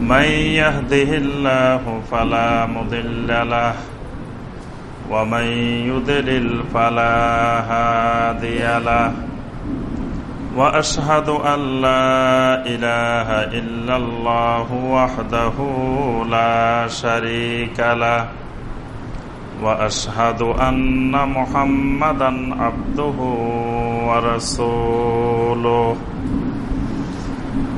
من يهده الله فلا مضل له ومن يضلل فلا هادي له. وأشهد أن لا إله إلا الله وحده لا شريك له. وأشهد أن محمدا عبده ورسوله.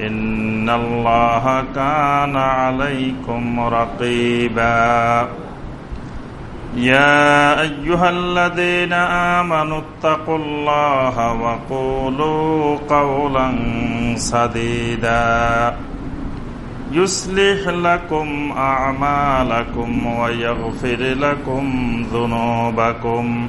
إن الله كان عليكم رقيبا يا أيها الذين آمنوا اتقوا الله وقولوا قولا سديدا يصلح لكم أعمالكم ويغفر لكم ذنوبكم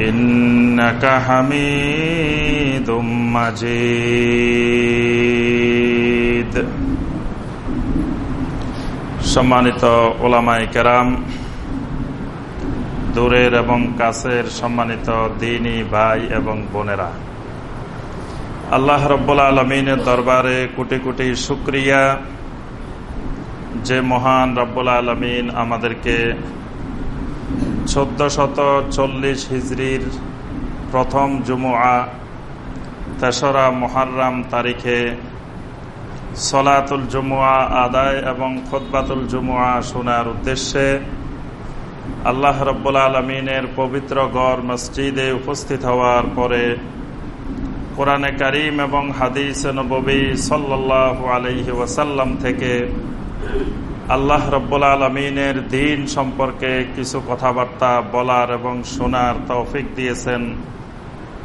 إنك حميد مجيد সম্মানিত ওলামাই কেরাম দূরের এবং কাছের সম্মানিত দিনী ভাই এবং বোনেরা আল্লাহ রব্বুল আলমিনের দরবারে কোটি কোটি শুক্রিয়া যে মহান রব্বুল আলমিন আমাদেরকে চোদ্দ শত চল্লিশ হিজড়ির প্রথম জুমুয়া তেসরা মহারাম তারিখে সলাতুল জুমুয়া আদায় এবং খোদবাতুল জুমুয়া শোনার উদ্দেশ্যে আল্লাহ রব্বুল আলমিনের পবিত্র গড় মসজিদে উপস্থিত হওয়ার পরে কোরআনে করিম এবং হাদিস নবী সাল্লাহ আলহি ওয়াসাল্লাম থেকে আল্লাহ রব্বুল আলমিনের দিন সম্পর্কে কিছু কথাবার্তা বলার এবং শোনার তৌফিক দিয়েছেন।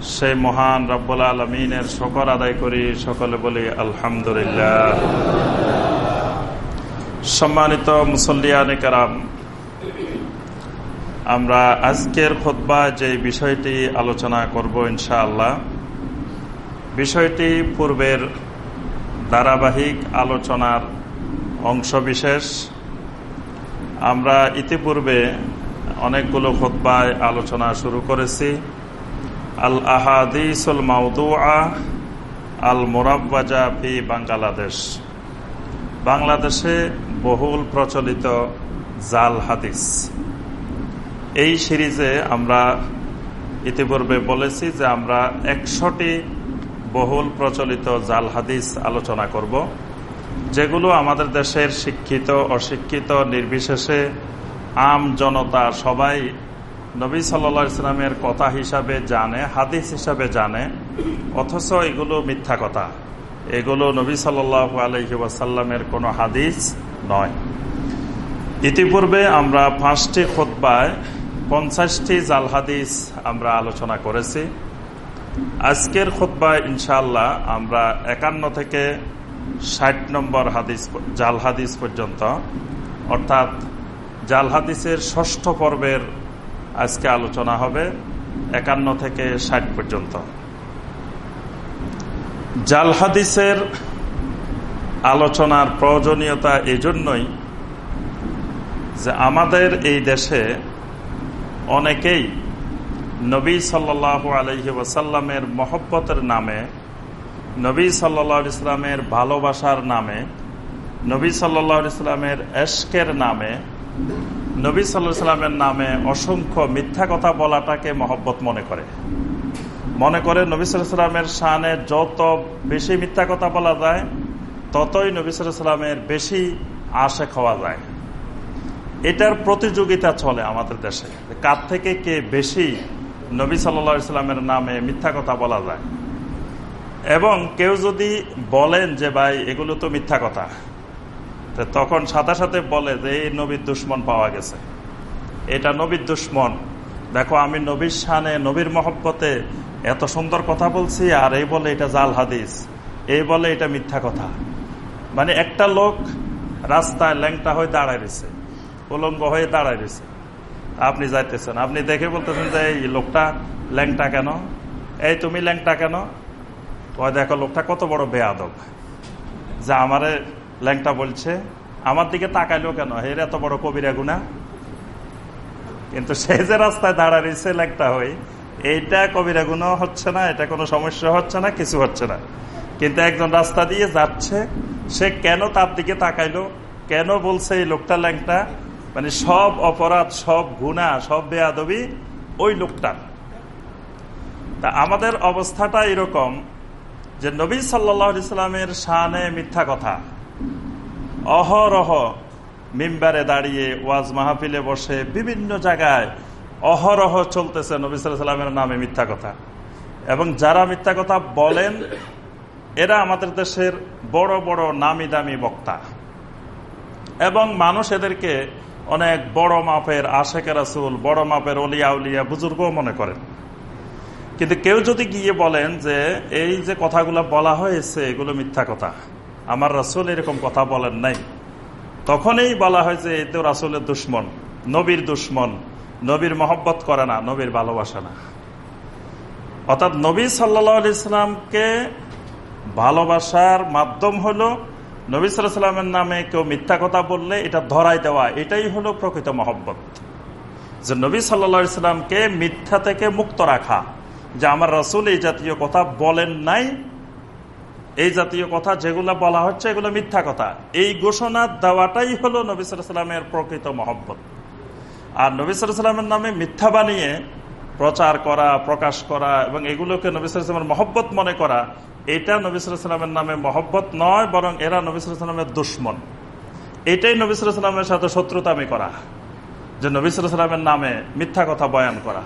সেই মহান রব্বুল আলমিনের শকর আদায় করি, সকলে বলি আলহামদুলিল্লাহ। সম্মানিত মুসল্লিয়ান কারাম, আমরা আজকের খোদ্া যে বিষয়টি আলোচনা করব ইনশাআল্লাহ, বিষয়টি পূর্বের ধারাবাহিক আলোচনার অংশবিশেষ। আমরা ইতিপূর্বে অনেকগুলো খোদ্ায় আলোচনা শুরু করেছি। আল আহাদিসুল মাউদুয়া আল মোরাব্বাজা ফি বাংলাদেশ। বাংলাদেশে বহুল প্রচলিত জাল হাদিস। এই সিরিজে আমরা ইতিপূর্বে বলেছি যে আমরা একশোটি বহুল প্রচলিত জাল হাদিস আলোচনা করব। যেগুলো আমাদের দেশের শিক্ষিত, অশিক্ষিত, নির্বিশেষে আম জনতা সবাই নবী সাল্লা ইসলামের কথা হিসাবে জানে, হাদিস হিসাবে জানে, অথচ এগুলো মিথ্যা কথা। এগুলো নবী সাল্লাহ আলহি ওয়াসাল্লামের কোনো হাদিস নয়। ইতিপূর্বে আমরা পাঁচটি খোদ্বায় পঞ্চাশটি জাল হাদিস আমরা আলোচনা করেছি। আজকের খোদ্বায় ইনশাল্লাহ আমরা একান্ন থেকে ষাট নম্বর হাদিস জাল হাদিস পর্যন্ত। অর্থাৎ জাল হাদিসের ষষ্ঠ পর্বের আজকে আলোচনা হবে একান্ন থেকে ষাট পর্যন্ত। জাল হাদিসের আলোচনার প্রয়োজনীয়তা এই জন্যই যে আমাদের এই দেশে অনেকেই নবী সাল্লাহ আলহি ওয়াসাল্লামের মহব্বতের নামে নবী সাল্লা ইসলামের ভালোবাসার নামে, নবী সাল্লাহ ইসলামের এশকের নামে, নবী সাল্লাহ সাল্লামের নামে অসংখ্য মিথ্যা কথা বলাটাকে মহব্বত মনে করে। মনে করে নবী সাল্লামের শানে যত বেশি মিথ্যা কথা বলা যায়, ততই নবী সাল্লামের বেশি আশে খাওয়া যায়। এটার প্রতিযোগিতা চলে আমাদের দেশে কার থেকে কে বেশি নবী সাল্লা ইসলামের নামে মিথ্যা কথা বলা যায়। এবং কেউ যদি বলেন যে, ভাই, এগুলো তো মিথ্যা কথা তখন সাথে সাথে বলে যে, এই নবীর দুশ্মন পাওয়া গেছে। এটা নবীর দুশ্মন। দেখো, আমি নবীর শানে, নবীর মহব্বতে এত সুন্দর কথা বলছি, আর এই বলে এটা জাল হাদিস। এই বলে এটা মিথ্যা কথা। মানে একটা লোক রাস্তায় ল্যাংটা হয়ে দাঁড়ায় রয়েছে, উলঙ্গ হয়ে দাঁড়ায় রয়েছে। আপনি যাইতেছেন, আপনি দেখে বলতেছেন যে, এই লোকটা ল্যাংটা কেন? এই তুমি ল্যাংটা কেন? ওই দেখো, লোকটা কত বড় বেয়াদব। যে আমারে ল্যাংটা বলছে, আমার দিকে তাকাইলো কেন? হের এত বড় কবিরা গুনা কিন্তু সে যে রাস্তায় দাঁড়া রয়েছে ল্যাংটা হয়ে, এইটা কবিরা গুণা হচ্ছে না, এটা কোনো সমস্যা হচ্ছে না, কিছু হচ্ছে না। কিন্তু একজন রাস্তা দিয়ে যাচ্ছে, সে কেন তার দিকে তাকাইলো? কেন বলছে এই লোকটা ল্যাংটা? মানে সব অপরাধ, সব গুণা, সব বেয়াদবি ওই লোকটার। তা আমাদের অবস্থাটা এরকম যে নবী সাল্লা ইসলামের শানে মিথ্যা কথা, অহরহ মিম্বারে দাঁড়িয়ে ওয়াজ মাহফিলে বসে বিভিন্ন জায়গায় অহরহ চলতেছে নবী সাল্লামের নামে মিথ্যা কথা। এবং যারা মিথ্যা কথা বলেন, এরা আমাদের দেশের বড় বড় নামি দামি বক্তা। এবং মানুষ এদেরকে অনেক বড় মাপের আশেখ রাসুল, বড় মাপের অলিয়া উলিয়া বুজুর্গও মনে করেন। কিন্তু কেউ যদি গিয়ে বলেন যে এই যে কথাগুলো বলা হয়েছে, এগুলো মিথ্যা কথা। আমার রাসুল এরকম কথা বলেন নাই। তখনই বলা হয় যে তো রাসুলের দুশ্মন, নবীর দুশ্মন। নবীর মহব্বত করে না, নবীর ভালোবাসা না। অর্থাৎ নবী সাল্লা ইসলামকে ভালোবাসার মাধ্যম হলো নবী সাল্লামের নামে কেউ মিথ্যা কথা বললে এটা ধরাই দেওয়া, এটাই হলো প্রকৃত মহব্বত। যে নবী সাল্লা ইসলামকে মিথ্যা থেকে মুক্ত রাখা। যে আমার রসুল এই জাতীয় কথা বলেন নাই। এই জাতীয় কথা যেগুলো বলা হচ্ছে এগুলো মিথ্যা কথা। এই ঘোষণা দেওয়াটাই হলো নবী সাল্লামের প্রকৃত মহব্বত। আর নবী সাল্লামের নামে মিথ্যা বানিয়ে প্রচার করা, প্রকাশ করা এবং এগুলোকে নবী সাল্লামের মহব্বত মনে করা, এটা নবী সাল্লামের নামে মহব্বত নয়, বরং এরা নবী সাল্লামের দুশ্মন। এটাই নবী সাল্লামের সাথে শত্রুতামি করা। যে নবী সাল্লামের নামে মিথ্যা কথা বয়ান করা।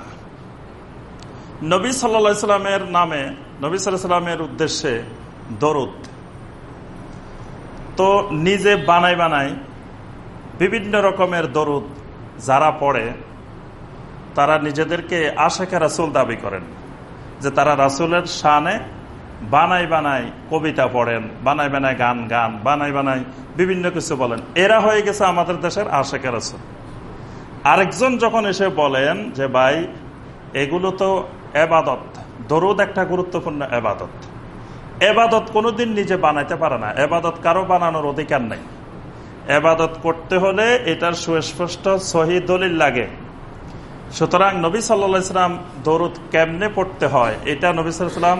নবী সাল্লা সাল্লামের নামে, নবী সাল্লামের উদ্দেশ্যে দরুদ। তো নিজে বানাই বানাই বিভিন্ন রকমের দরুদ যারা পড়ে, তারা নিজেদেরকে আশেখা রাসুল দাবি করেন যে তারা রাসুলের শানে বানাই বানাই কবিতা পড়েন, বানাই বানাই গান গান, বানাই বানাই বিভিন্ন কিছু বলেন। এরা হয়ে গেছে আমাদের দেশের আশেখা রাসুল। আরেকজন যখন এসে বলেন যে, ভাই, এগুলো তো এবাদত। দরুদ একটা গুরুত্বপূর্ণ এবাদত। এবাদত কোনোদিন নিজে বানাইতে পারে না। এবাদত কারও বানানোর অধিকার নেই। এবাদত করতে হলে এটার সুস্পষ্ট সহি দলিল লাগে। সুতরাং নবী সাল্লা ইসলাম দরুদ কেমনে পড়তে হয়, এটা নবী সাল্লাম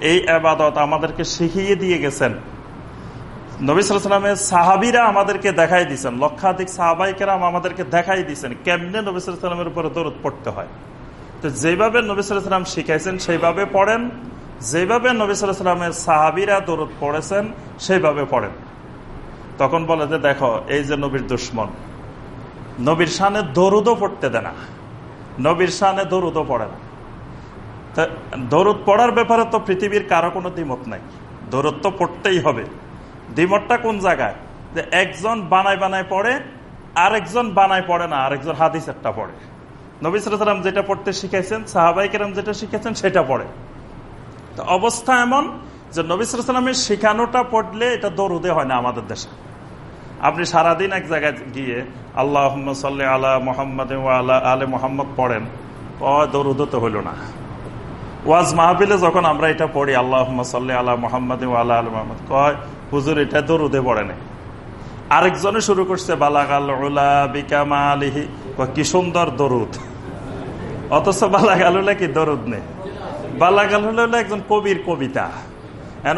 এই আবাদত আমাদেরকে শিখিয়ে দিয়ে গেছেন। নবী সাল্লামের সাহাবিরা আমাদেরকে দেখাই দিচ্ছেন লক্ষাধিক সাহাবাইকেরাম আমাদেরকে দেখাই দিচ্ছেন কেমনে নবী সাল্লামের উপরে দরুদ পড়তে হয়। তো যেভাবে নবী সাল্লাম শিখাইছেন, সেইভাবে পড়েন। যেভাবে নবী সাল্লামের সাহাবিরা দরুদ পড়েছেন, সেইভাবে পড়েন। তখন বলে যে, দেখো, এই যে নবীর দুশ্মন, নবীর সানে দরুদও পড়তে দেয় না। নবীর সানে দরুদও পড়ে না। দরুদ পড়ার ব্যাপারে তো পৃথিবীর কারও কোনো দ্বিমত নাই। দরুদ তো পড়তেই হবে। দ্বিমতটা কোন জায়গায়? যে একজন বানায় বানায় পড়ে, আরেকজন বানায় পড়ে না, আরেকজন একটা পড়ে। নবিসাম যেটা পড়তে শিখাইছেন সাহাবাই কেরাম যেটা শিখেছেন সেটা পড়ে। তো অবস্থা এমন যে নবিসামের শিখানোটা পড়লে এটা দরুদে হয় না আমাদের দেশে। আপনি সারাদিন এক জায়গায় গিয়ে আল্লাহ সাল্লি আলা মোহাম্মদ আলা আলে মোহাম্মদ পড়েন দরুদ তো হইল না। ওয়াজ মাহবিলে যখন আমরা এটা পড়ি আল্লাহ সাল্লি আলা মোহাম্মদ আল্লাহ আল মোহাম্মদ, কয়, হুজুর, এটা দরুদে পড়ে নেই। আরেকজনে শুরু করছে, বালাগাল বিকামা আলিহি কি সুন্দর দরুদ। অথচ বালাগাল কি দরুদ নেই? বালাগাল হলো একজন কবির কবিতা।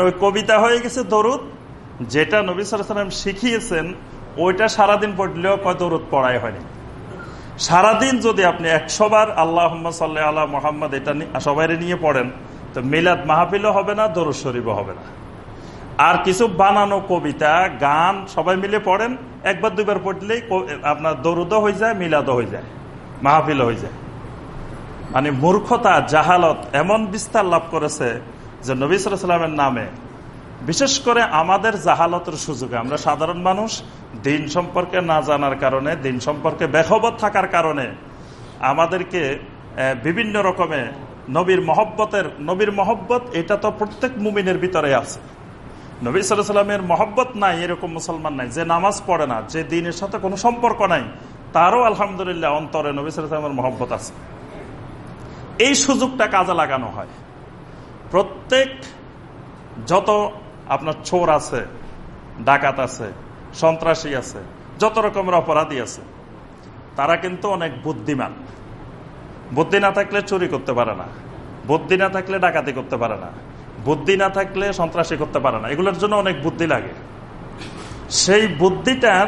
ওই কবিতা হয়ে গেছে দরুদ, যেটা নবী সালাম শিখিয়েছেন, ওইটা সারাদিন পড়লেও কয় দরুদ পড়াই হয়নি। সারাদিন যদি আপনি একশোবার আল্লাহ সাল্লাহ আল্লাহ মোহাম্মদ এটা সবাই নিয়ে পড়েন, তো মিলাদ মাহফিলও হবে না, দরুদ শরীফও হবে না। আর কিছু বানানো কবিতা, গান, সবাই মিলে পড়েন। একবার দুবার পড়লেই আপনার দরুদ হয়ে যায় মিলাদ হয়ে যায় মাহফিল হয়ে যায়। মানে মূর্খতা, জাহালত এমন বিস্তার লাভ করেছে যে নবী সালামের নামে, বিশেষ করে আমাদের জাহালতের সুযোগে। আমরা সাধারণ মানুষ, দিন সম্পর্কে না জানার কারণে, দিন সম্পর্কে বেখবত থাকার কারণে আমাদেরকে বিভিন্ন রকমে নবীর মহব্বতের, নবীর মহব্বত, এটা তো প্রত্যেক মুমিনের ভিতরে আছে। নবী সাল্লামের মহব্বত নাই, এরকম মুসলমান নাই, যে নামাজ পড়ে না, যে দিনের সাথে কোনো সম্পর্ক নাই, তারও আলহামদুলিল্লাহ অন্তরে নবী সাল্লামের মহব্বত আছে। এই সুযোগটা কাজে লাগানো হয়। প্রত্যেক যত আপনার চোর আছে, ডাকাত আছে, সন্ত্রাসী আছে, যত রকমের অপরাধী আছে, তারা কিন্তু অনেক বুদ্ধিমান। বুদ্ধি না থাকলে চুরি করতে পারে না। বুদ্ধি না থাকলে ডাকাতি করতে পারে না। বুদ্ধি না থাকলে সন্ত্রাসী করতে পারে না। এগুলোর জন্য অনেক বুদ্ধি লাগে। সেই বুদ্ধিটার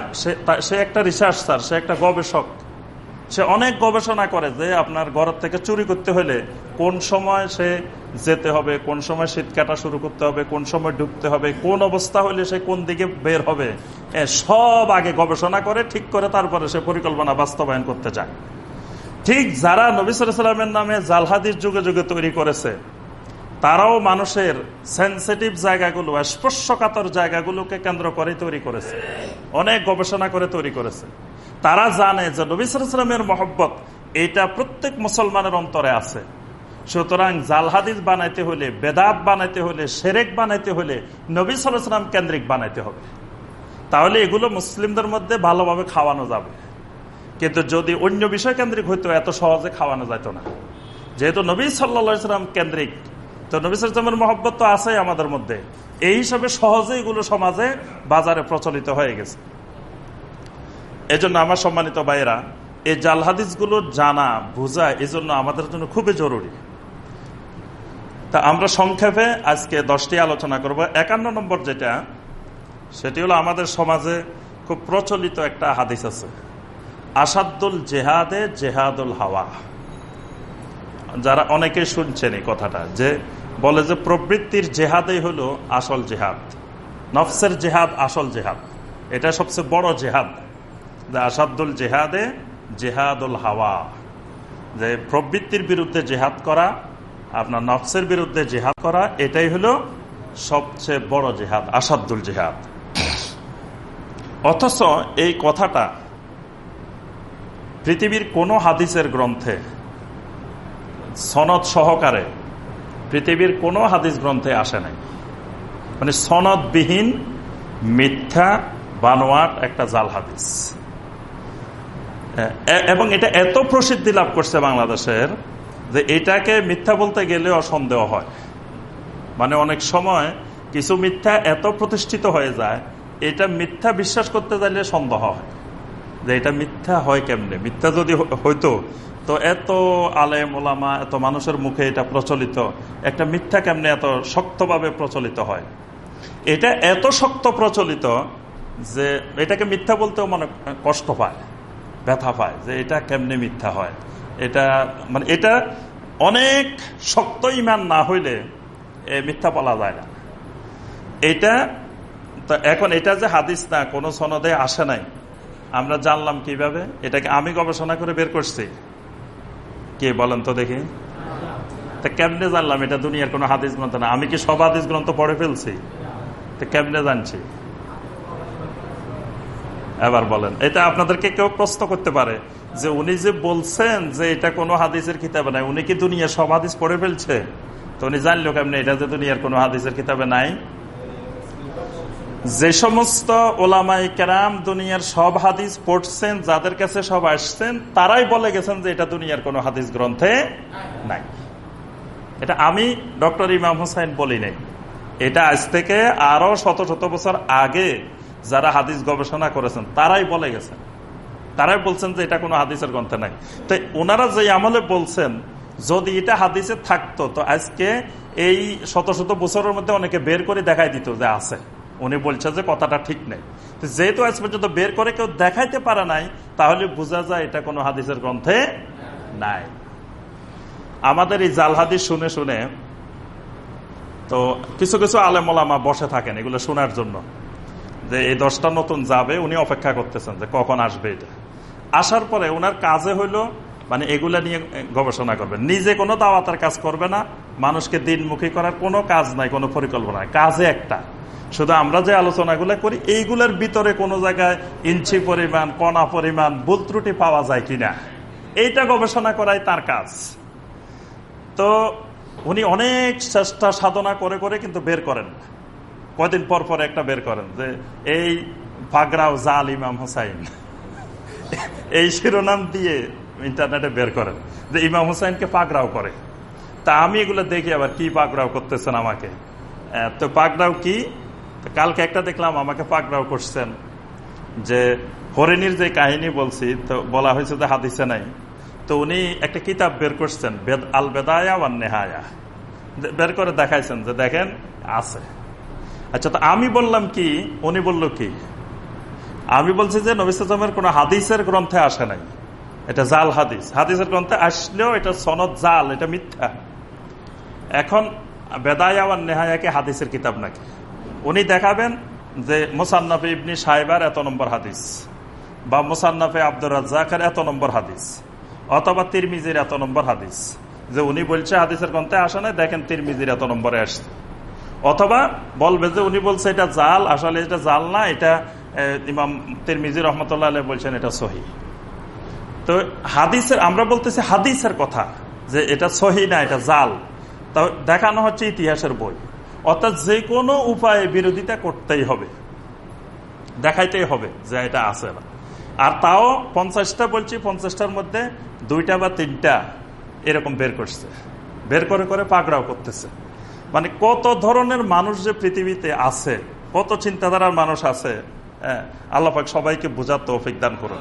সে একটা রিসার্চার সে একটা গবেষক। সে অনেক গবেষণা করে যে আপনার ঘর থেকে চুরি করতে হলে কোন সময় সে যেতে হবে, কোন সময় শীত কাটা শুরু করতে হবে, কোন সময় ঢুকতে হবে, কোন অবস্থা হলে সে কোন দিকে বের হবে সব আগে গবেষণা করে, ঠিক করে তারপরে সে পরিকল্পনা বাস্তবায়ন করতে চায়। ঠিক যারা নবিসের সালামের নামে জালহাদির যুগে যুগে তৈরি করেছে তারাও মানুষের সেন্সিটিভ জায়গাগুলো স্পর্শকাতর জায়গাগুলোকে কেন্দ্র করে তৈরি করেছে। অনেক গবেষণা করে তৈরি করেছে। তারা জানে যে নবিসামের মহব্বত এটা প্রত্যেক মুসলমানের অন্তরে আছে। সুতরাং জালহাদিস বানাইতে হলে, বেদাত বানাইতে হলে, সেরেক বানাইতে হলে নবী সালাম কেন্দ্রিক বানাইতে হবে। তাহলে এগুলো মুসলিমদের মধ্যে ভালোভাবে খাওয়ানো যাবে। কিন্তু যদি অন্য বিষয় কেন্দ্রিক হইতো, এত সহজে খাওয়ানো যেত না। যেহেতু নবী সাল্লা সাল্লাম কেন্দ্রিক তো নবিসের মহব্বত তো আছে আমাদের মধ্যে। এই হিসাবে সহজে এগুলো সমাজে বাজারে প্রচলিত হয়ে গেছে। এজন্য আমার সম্মানিত ভাইয়েরা, এই জাল হাদিসগুলো জানা, বোঝা এই জন্য আমাদের জন্য খুবই জরুরি। তা আমরা সংক্ষেপে আজকে দশটি আলোচনা করব। একান্ন নম্বর যেটা, সেটি হলো আমাদের সমাজে খুব প্রচলিত একটা হাদিস আছে। আসাদুল জেহাদে জেহাদুল হাওয়া। যারা অনেকে শুনছেন এই কথাটা, যে বলে যে প্রবৃত্তির জেহাদেই হলো আসল জেহাদ। নফসের জেহাদ আসল জেহাদ। এটা সবচেয়ে বড় জেহাদ। আসাদুল জেহাদে জেহাদুল হাওয়া। যে প্রবৃত্তির বিরুদ্ধে জেহাদ করা, আপনার নফসের বিরুদ্ধে জেহাদ করা, এটাই হলো সবচেয়ে বড় জেহাদ আসাদুল জেহাদ। অথচ এই কথাটা পৃথিবীর কোনো হাদিসের গ্রন্থে সনদ সহকারে পৃথিবীর কোনো হাদিস গ্রন্থে আসে নাই। মানে সনদবিহীন মিথ্যা, বানোয়াট একটা জাল হাদিস। এবং এটা এত প্রসিদ্ধি লাভ করছে বাংলাদেশের যে এটাকে মিথ্যা বলতে গেলে অসন্দেহ হয়। মানে অনেক সময় কিছু মিথ্যা এত প্রতিষ্ঠিত হয়ে যায়, এটা মিথ্যা বিশ্বাস করতে চাইলে সন্দেহ হয়। যে এটা মিথ্যা হয় কেমনে? মিথ্যা যদি হইতো তো এত আলেম ওলামা এত মানুষের মুখে এটা প্রচলিত, একটা মিথ্যা কেমনে এত শক্তভাবে প্রচলিত হয়? এটা এত শক্ত প্রচলিত যে এটাকে মিথ্যা বলতেও মনে কষ্ট পায়, ব্যথা পায় যে এটা কেমনে মিথ্যা হয়? এটা মানে এটা অনেক শক্ত ইমান না হইলে মিথ্যা বলা যায় না। এটা তো এখন এটা যে হাদিস না, কোনো সনদে আসে নাই। আমরা জানলাম কীভাবে? এটাকে আমি গবেষণা করে বের করছি। কে বলেন তো দেখি। তা কেমনে জানলাম? এটা দুনিয়ার কোনো হাদিস গ্রন্থ না। আমি কি সব হাদিস গ্রন্থ পড়ে ফেলছি? তা কেমনে জানছি? এবার বলেন। এটা আপনাদেরকে কেউ প্রশ্ন করতে পারে যে উনি যে বলছেন যে এটা কোনো হাদিসের কিতাবে নাই, উনি কি দুনিয়ার সব হাদিস পড়ে ফেলছে? তো উনি জানলো কেমনি? এটা যে দুনিয়ার কোনো হাদিসের কিতাবে নাই। যে সমস্ত ওলামাই কেরাম দুনিয়ার সব হাদিস পড়ছেন, যাদের কাছে সব আসছেন, তারাই বলে গেছেন যে এটা দুনিয়ার কোনো হাদিস গ্রন্থে নাই। এটা আমি ডক্টর ইমাম হোসাইন বলি নাই। এটা আজ থেকে আরও শত শত বছর আগে যারা হাদিস গবেষণা করেছেন, তারাই বলে গেছেন। তারাই বলছেন যে এটা কোনো হাদিসের গ্রন্থে নাই। তো ওনারা যে আমলে বলছেন, যদি এটা হাদিসে থাকতো, তো আজকে এই শত শত বছরের মধ্যে অনেকে বের করে দেখাই দিত যে আছে। উনি বলছে যে কথাটা ঠিক নেই। যেহেতু আজ পর্যন্ত বের করে কেউ দেখাইতে পারে নাই, তাহলে বোঝা যায় এটা কোনো হাদিসের গ্রন্থে নাই। আমাদের এই জাল হাদিস শুনে শুনে তো কিছু কিছু আলেমলামা বসে থাকেন এগুলো শোনার জন্য যে এই দশটা নতুন যাবে, উনি অপেক্ষা করতেছেন যে কখন আসবে এটা। আসার পরে ওনার কাজে হইল মানে এগুলা নিয়ে গবেষণা করবে। নিজে কোনো দাওয়াতের কাজ করবে না, মানুষকে দিনমুখী করার কোনো কাজ নাই, কোনো পরিকল্পনা কাজে একটা। শুধু আমরা যে আলোচনাগুলো করি, এইগুলোর ভিতরে কোনো জায়গায় ইঞ্চি পরিমাণ, কণা পরিমাণ, ভুল ত্রুটি পাওয়া যায় কিনা, এইটা গবেষণা করাই তার কাজ। তো উনি অনেক চেষ্টা সাধনা করে করে কিন্তু বের করেন। কয়দিন পর পর একটা বের করেন যে, এই পাগরাও জাল ইমাম হোসাইন। এই শিরোনাম দিয়ে ইন্টারনেটে বের করেন যে, ইমাম হুসাইনকে পাগড়াও করে। তা আমি এগুলো দেখি আবার কি পাগড়াও করতেছেন আমাকে। তো পাগড়াও কি? কালকে একটা দেখলাম, আমাকে পাগড়াও করছেন। যে হরিণীর যে কাহিনী বলছি, তো বলা হয়েছে যে হাদিসে নাই। তো উনি একটা কিতাব বের করছেন, বেদ আল বেদায়া আর নেহায়া বের করে দেখাইছেন যে দেখেন, আছে। আচ্ছা তো আমি বললাম কি, উনি বলল কি? আমি বলছি যে নবিসের কোন হাদিসের গ্রন্থে আসে নাই। এটা জাল হাদিস। হাদিসের গ্রন্থে আসলেও এটা সনদ জাল, এটা মিথ্যা। এখন বেদায়া আর নেহায়াকে হাদিসের কিতাব নাকি? উনি দেখাবেন যে মোসান্নাফে ইবনি সাহেবার এত নম্বর হাদিস বা মোসান্নাফে আব্দুর রাজ্জাকের এত নম্বর হাদিস অথবা তিরমিজির এত নম্বর হাদিস। যে উনি বলছে হাদিসের গ্রন্থে আসে না দেখেন তিরমিজির এত নম্বরে আসছে। অথবা বলবে যে উনি বলছে এটা জাল, আসলে এটা জাল না, এটা ইমাম তিরমিজি রহমতুল্লাহ আলহ বলছেন এটা সহি। তো হাদিসের, আমরা বলতেছি হাদিসের কথা যে এটা সহি না, এটা জাল। তা দেখানো হচ্ছে ইতিহাসের বই। অর্থাৎ যে কোনো উপায়ে বিরোধিতা করতেই হবে। দেখাইতেই হবে যে এটা আছে না। আর তাও পঞ্চাশটা বলছি, পঞ্চাশটার মধ্যে দুইটা বা তিনটা এরকম বের করছে। বের করে করে পাকড়াও করতেছে। মানে কত ধরনের মানুষ যে পৃথিবীতে আছে, কত চিন্তাধারার মানুষ আছে হ্যাঁ আল্লাপাক সবাইকে বোঝার তৌফিক দান করুন।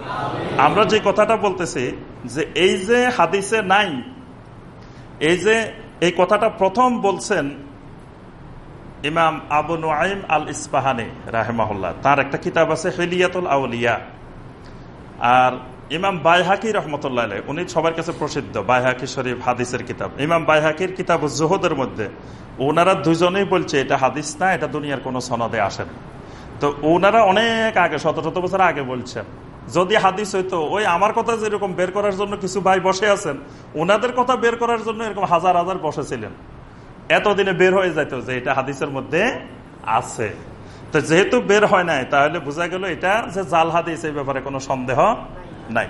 আমরা যে কথাটা বলতেছি যে এই যে হাদিসে নাই, এই যে এই কথাটা প্রথম বলছেন ইমাম আবু নাইম আল ইস্পাহানি রাহেমাহুল্লাহ। তার একটা কিতাব আছে হেলিয়াতুল আউলিয়া। আর ইমাম বাইহাকি রহমতুল্লাহ উনি সবার কাছে প্রসিদ্ধ, বাইহাকি শরীফ হাদিসের কিতাব। ইমাম বাইহাকির কিতাব জোহদের মধ্যে ওনারা দুজনেই বলছে, এটা হাদিস না, এটা দুনিয়ার কোনো সনদে আসেন তো ওনারা অনেক আগে শত শত বছর আগে বলছেন, যদি হাদিস হইতো, ওই আমার কথা যেরকম বের করার জন্য কিছু ভাই বসে আছেন ওনাদের কথা বের করার জন্য এরকম হাজার হাজার বসেছিলেন। এতদিনে বের হয়ে যাইত যে এটা হাদিসের মধ্যে আছে। তো যেহেতু বের হয় নাই, তাহলে বোঝা গেল এটা যে জাল হাদিস এই ব্যাপারে কোনো সন্দেহ নাই।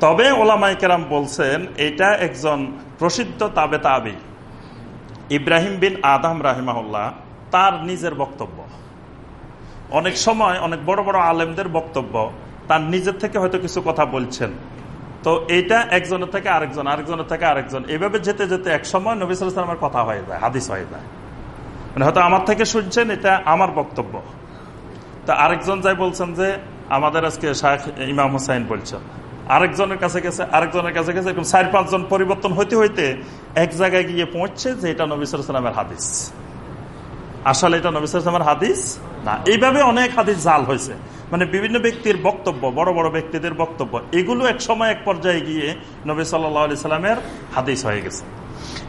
তবে ওলামাই কেরাম বলছেন, এটা একজন প্রসিদ্ধ তাবে তাবি, ইব্রাহিম বিন আদাম রাহিমাহুল্লাহ, তার নিজের বক্তব্য। অনেক সময় অনেক বড় বড় আলেমদের বক্তব্য, তার নিজের থেকে হয়তো কিছু কথা বলছেন। তো এইটা একজনের থেকে আরেকজন, আরেকজনের থেকে আরেকজন। এভাবে যেতে যেতে এক সময় নবী সালামের কথা হয়ে যায়, হাদিস হয়ে যায়। মানে হয়তো আমার থেকে শুনছেন, এটা আমার বক্তব্য। তা আরেকজন যাই বলছেন যে, আমাদের আজকে শাহ ইমাম হুসাইন বলছেন। আরেকজনের কাছে গেছে, আরেকজনের কাছে গেছে, এরকম চার পাঁচজন পরিবর্তন হইতে হইতে এক জায়গায় গিয়ে পৌঁছছে যে এটা নবী সালামের হাদিস। আসলে এটা নবী সালামের হাদিস না। এইভাবে অনেক হাদিস জাল হয়েছে। মানে বিভিন্ন ব্যক্তির বক্তব্য, বড় বড় ব্যক্তিদের বক্তব্য, এগুলো এক সময় এক পর্যায়ে গিয়ে নবী সাল্লি সাল্লামের হাদিস হয়ে গেছে।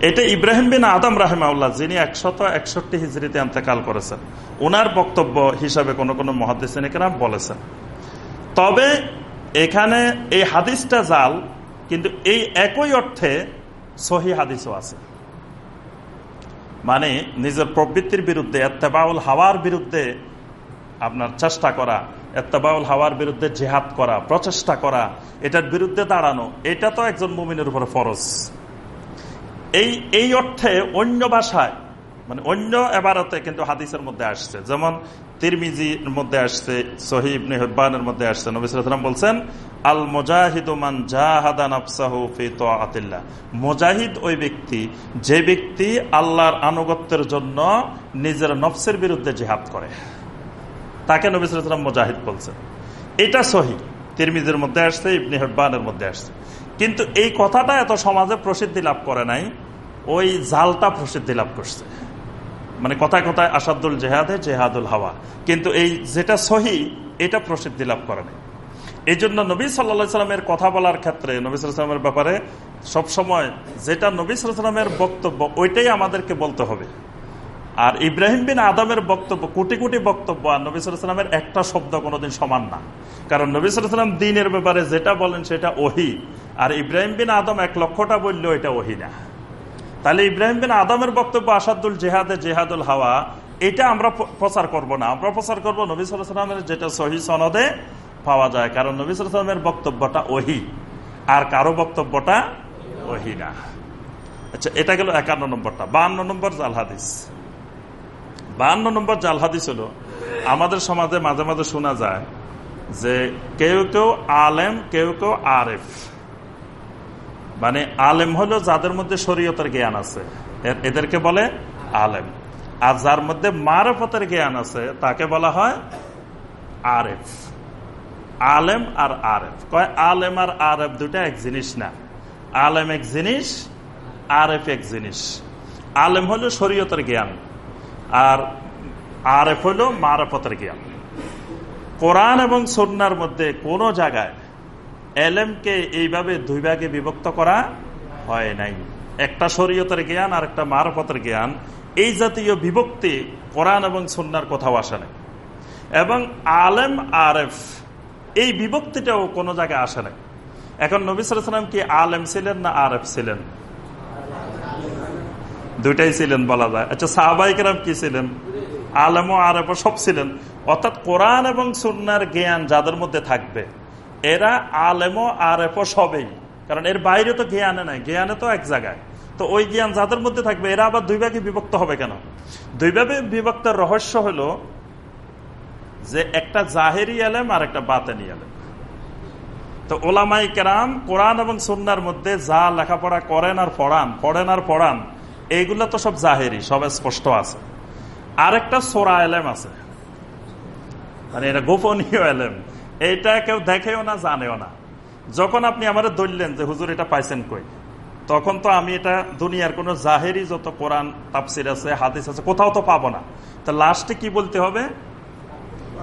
এটা ইব্রাহিম বিন আদম রাহেমাউল্লাহ যিনি একশত একষট্টি হিজড়িতে আন্তেকাল করেছেন। ওনার বক্তব্য হিসাবে কোনো কোনো মহাদিসিনিকেরা বলেছেন। তবে এখানে এই হাদিসটা জাল, কিন্তু এই একই অর্থে সহি হাদিসও আছে। মানে নিজের প্রবৃত্তির বিরুদ্ধে, এত্তেবাউল হাওয়ার বিরুদ্ধে আপনার চেষ্টা করা এত্তেবাউল হাওয়ার বিরুদ্ধে জেহাদ করা, প্রচেষ্টা করা, এটার বিরুদ্ধে দাঁড়ানো, এটা তো একজন মুমিনের উপরে ফরজ। এই এই অর্থে অন্য ভাষায় মানে অন্য এবারতে কিন্তু হাদিসের মধ্যে আসছে। যেমন তিরমিজির মধ্যে আসছে সহিব নেহবানের মধ্যে আসছে। নবিসাম বলছেন, আল মোজাহিদুমান জাহাদানাফসাহুফিল্লাহ মোজাহিদ ওই ব্যক্তি, যে ব্যক্তি আল্লাহর আনুগত্যের জন্য নিজের নফসের বিরুদ্ধে জেহাদ করে। তাকে নবিসাম মোজাহিদ বলছেন এটা সহি। তিরমিজের মধ্যে আসছে, ইবনে হেব্বানের মধ্যে আসছে। কিন্তু এই কথাটা এত সমাজে প্রসিদ্ধি লাভ করে নাই, ওই জালটা প্রসিদ্ধি লাভ করছে। মানে কথায় কথায় আসাদুল জেহাদে জেহাদুল হাওয়া। কিন্তু এই যেটা সহি, এটা প্রসিদ্ধি লাভ করে নাই। এই জন্য নবী সাল্লা সাল্লামের কথা বলার ক্ষেত্রে, নবী সাল্লামের ব্যাপারে সবসময় যেটা নবী সাল্লামের বক্তব্য, ওইটাই আমাদেরকে বলতে হবে। আর ইব্রাহিম বিন আদমের বক্তব্য, কোটি কোটি বক্তব্য, আর নবী সাল্লামের একটা শব্দ কোনোদিন সমান না। কারণ নবী সাল্লাম দিনের ব্যাপারে যেটা বলেন সেটা ওহি। আর ইব্রাহিম বিন আদম এক লক্ষটা বললেও এটা ওহি না। তাহলে ইব্রাহিম বিন আদমের বক্তব্য আসাদুল জেহাদে জেহাদুল হাওয়া, এটা আমরা প্রচার করব না। আমরা প্রচার করব নবী সালামের যেটা সহি সনদে পাওয়া যায়। কারণ নবী সালামের বক্তব্যটা ওহি। আর কারও বক্তব্যটা ওহি না। আচ্ছা এটা গেল একান্ন নম্বরটা। বান্ন নম্বর জাল হাদিস। বান্ন নম্বর জাল হাদিস হলো, আমাদের সমাজে মাঝে মাঝে শোনা যায় যে কেউ কেউ আলেম, কেউ কেউ আরেফ। মানে আলেম হলো যাদের মধ্যে শরীয়তের জ্ঞান আছে। এদেরকে বলে আলেম। আর যার মধ্যে মারফতের জ্ঞান আছে, তাকে বলা হয় আরেফ। আলেম আর আরেফ। কয় আলেম আর আরেফ দুটা এক জিনিস না। আলেম এক জিনিস, আরেফ এক জিনিস। আলেম হলো শরীয়তের জ্ঞান। আর আরেফ হলো মারফতের জ্ঞান। কোরআন এবং সন্ন্যার মধ্যে কোন জায়গায় এলেমকে এইভাবে দুই ভাগে বিভক্ত করা হয় নাই। একটা শরীয়তের জ্ঞান আর একটা মারফতের জ্ঞান। এই জাতীয় বিভক্তি কোরআন এবং সন্ন্যার কোথাও আসে নাই। এবং আলেম, আরেফ, এই বিভক্তিটাও কোনো জায়গায় আসে নাই। এখন নবিসাম কি আলেম ছিলেন না আরেফ ছিলেন? দুইটাই ছিলেন বলা যায়। আচ্ছা সাহবাইকেরাম কি ছিলেন? আলেম ও আরেফ সব ছিলেন। অর্থাৎ কোরআন এবং সুন্নার জ্ঞান যাদের মধ্যে থাকবে, এরা আলেমো আরেফ সবেই। কারণ এর বাইরে তো জ্ঞানে নাই, জ্ঞানে তো এক জায়গায়। তো ওই জ্ঞান যাদের মধ্যে থাকবে, এরা আবার দুই ভাগে বিভক্ত হবে কেন? দুই ভাবে বিভক্তের রহস্য হলো যে একটা জাহেরি আলেম আর একটা বাতেনি আলেম। তো ওলামাই কেরাম কোরআন এবং সন্ন্যার মধ্যে যা লেখাপড়া করেন আর পড়ান, পড়েন আর পড়ান এইগুলো তো সব জাহেরি, সব স্পষ্ট আছে। আর একটা সোরা এলেম আছে। মানে এটা গোপনীয় এলেম এইটা কেউ দেখেও না, জানেও না। যখন আপনি আমার ধরলেন যে, হুজুর, এটা পাইছেন কই? তখন তো আমি এটা দুনিয়ার কোন জাহেরি যত কোরআন তাপসির আছে, হাদিস আছে, কোথাও তো পাবো না। তা লাস্টে কি বলতে হবে?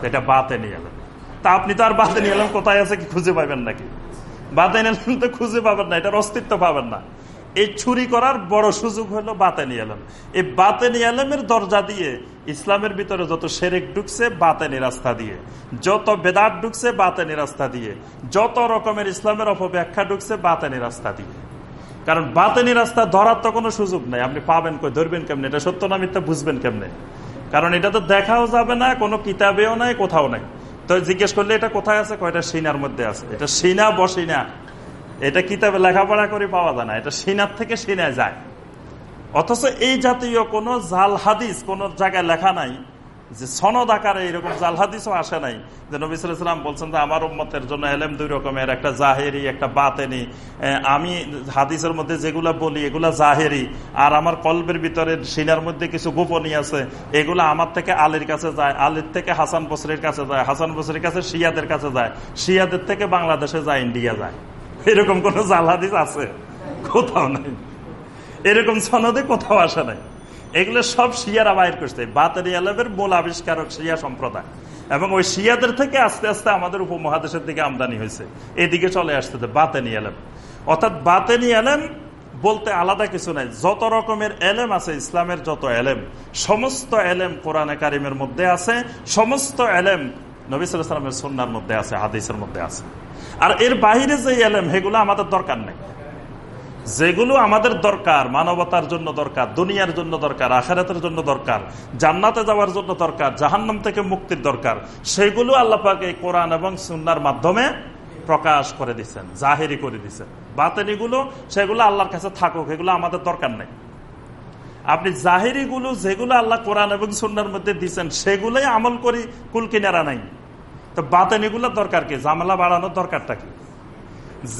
এটা বাতে নিয়ে এলেন তা আপনি তো আর বাতে নিয়ে এলেন কোথায় আছে কি খুঁজে পাবেন নাকি? বাতে নিয়ে এলেন তো খুঁজে পাবেন না, এটার অস্তিত্ব পাবেন না। এই চুরি করার বড় সুযোগ হলো বাতেনি আলম। এই বাতেনি আলমের দরজা দিয়ে ইসলামের ভিতরে যত সেরেক ঢুকছে, বাতেনি রাস্তা দিয়ে। যত বেদাত ঢুকছে, বাতেনি রাস্তা দিয়ে। যত রকমের ইসলামের অপব্যাখ্যা ঢুকছে, বাতেনি রাস্তা দিয়ে। কারণ বাতেনি রাস্তা ধরার তো কোনো সুযোগ নাই। আপনি পাবেন কই, ধরবেন কেমনে? এটা সত্য না মিথ্যা, বুঝবেন কেমনে? কারণ এটা তো দেখাও যাবে না, কোনো কিতাবেও নাই, কোথাও নাই। তো জিজ্ঞেস করলে এটা কোথায় আছে? কয়টা সিনার মধ্যে আছে? এটা সিনা, বসিনা। এটা কিতাবে লেখাপড়া করে পাওয়া যায় না, এটা সিনার থেকে সিনায় যায়। অথচ এই জাতীয় কোন জাল হাদিস কোন জায়গায় লেখা নাই যে সনদ আকারে এরকম জাল হাদিসও আসে নাই। যে নবী সালাম বলছেন যে, আমার উম্মতের জন্য এলেম দুই রকমের, একটা জাহেরি, একটা বাতেনি। আমি হাদিসের মধ্যে যেগুলা বলি, এগুলা জাহেরি। আর আমার কল্পের ভিতরে সিনার মধ্যে কিছু গোপনী আছে, এগুলা আমার থেকে আলীর কাছে যায়, আলীর থেকে হাসান বসরির কাছে যায়, হাসান বসরির কাছে শিয়াদের কাছে যায়, শিয়াদের থেকে বাংলাদেশে যায়, ইন্ডিয়া যায়। এরকম কোন জাল হাদিস আছে? কোথাও নাই। এরকম সনদে কোথাও আসে নাই। এগুলো সব শিয়ারা বাইর করছে। বাতারি আলমের মূল আবিষ্কারক শিয়া সম্প্রদায়। এবং ওই শিয়াদের থেকে আস্তে আস্তে আমাদের উপমহাদেশের দিকে আমদানি হয়েছে। এদিকে চলে আসতে বাতেনি এলেম অর্থাৎ বাতেনি এলেম বলতে আলাদা কিছু নাই। যত রকমের এলেম আছে, ইসলামের যত এলেম, সমস্ত এলেম কোরআনে কারিমের মধ্যে আছে, সমস্ত এলেম নবী সালামের সন্ন্যার মধ্যে আছে, হাদিসের মধ্যে আছে। আর এর বাহিরে যে এলেম, সেগুলো আমাদের দরকার নেই। যেগুলো আমাদের দরকার, মানবতার জন্য দরকার, দুনিয়ার জন্য দরকার, আখারাতের জন্য দরকার, জান্নাতে যাওয়ার জন্য দরকার, জাহান্নাম থেকে মুক্তির দরকার, সেগুলো আল্লাপাকে কোরআন এবং সুন্নার মাধ্যমে প্রকাশ করে দিচ্ছেন জাহেরি করে দিচ্ছেন বাতেনিগুলো সেগুলো আল্লাহর কাছে থাকুক, এগুলো আমাদের দরকার নেই। আপনি জাহেরিগুলো যেগুলো আল্লাহ কোরআন এবং সুন্নার মধ্যে দিচ্ছেন সেগুলোই আমল করি কুল কিনারা নাই। তো বাতেনিগুলোর দরকার কি? জামেলা বাড়ানোর দরকারটা কি?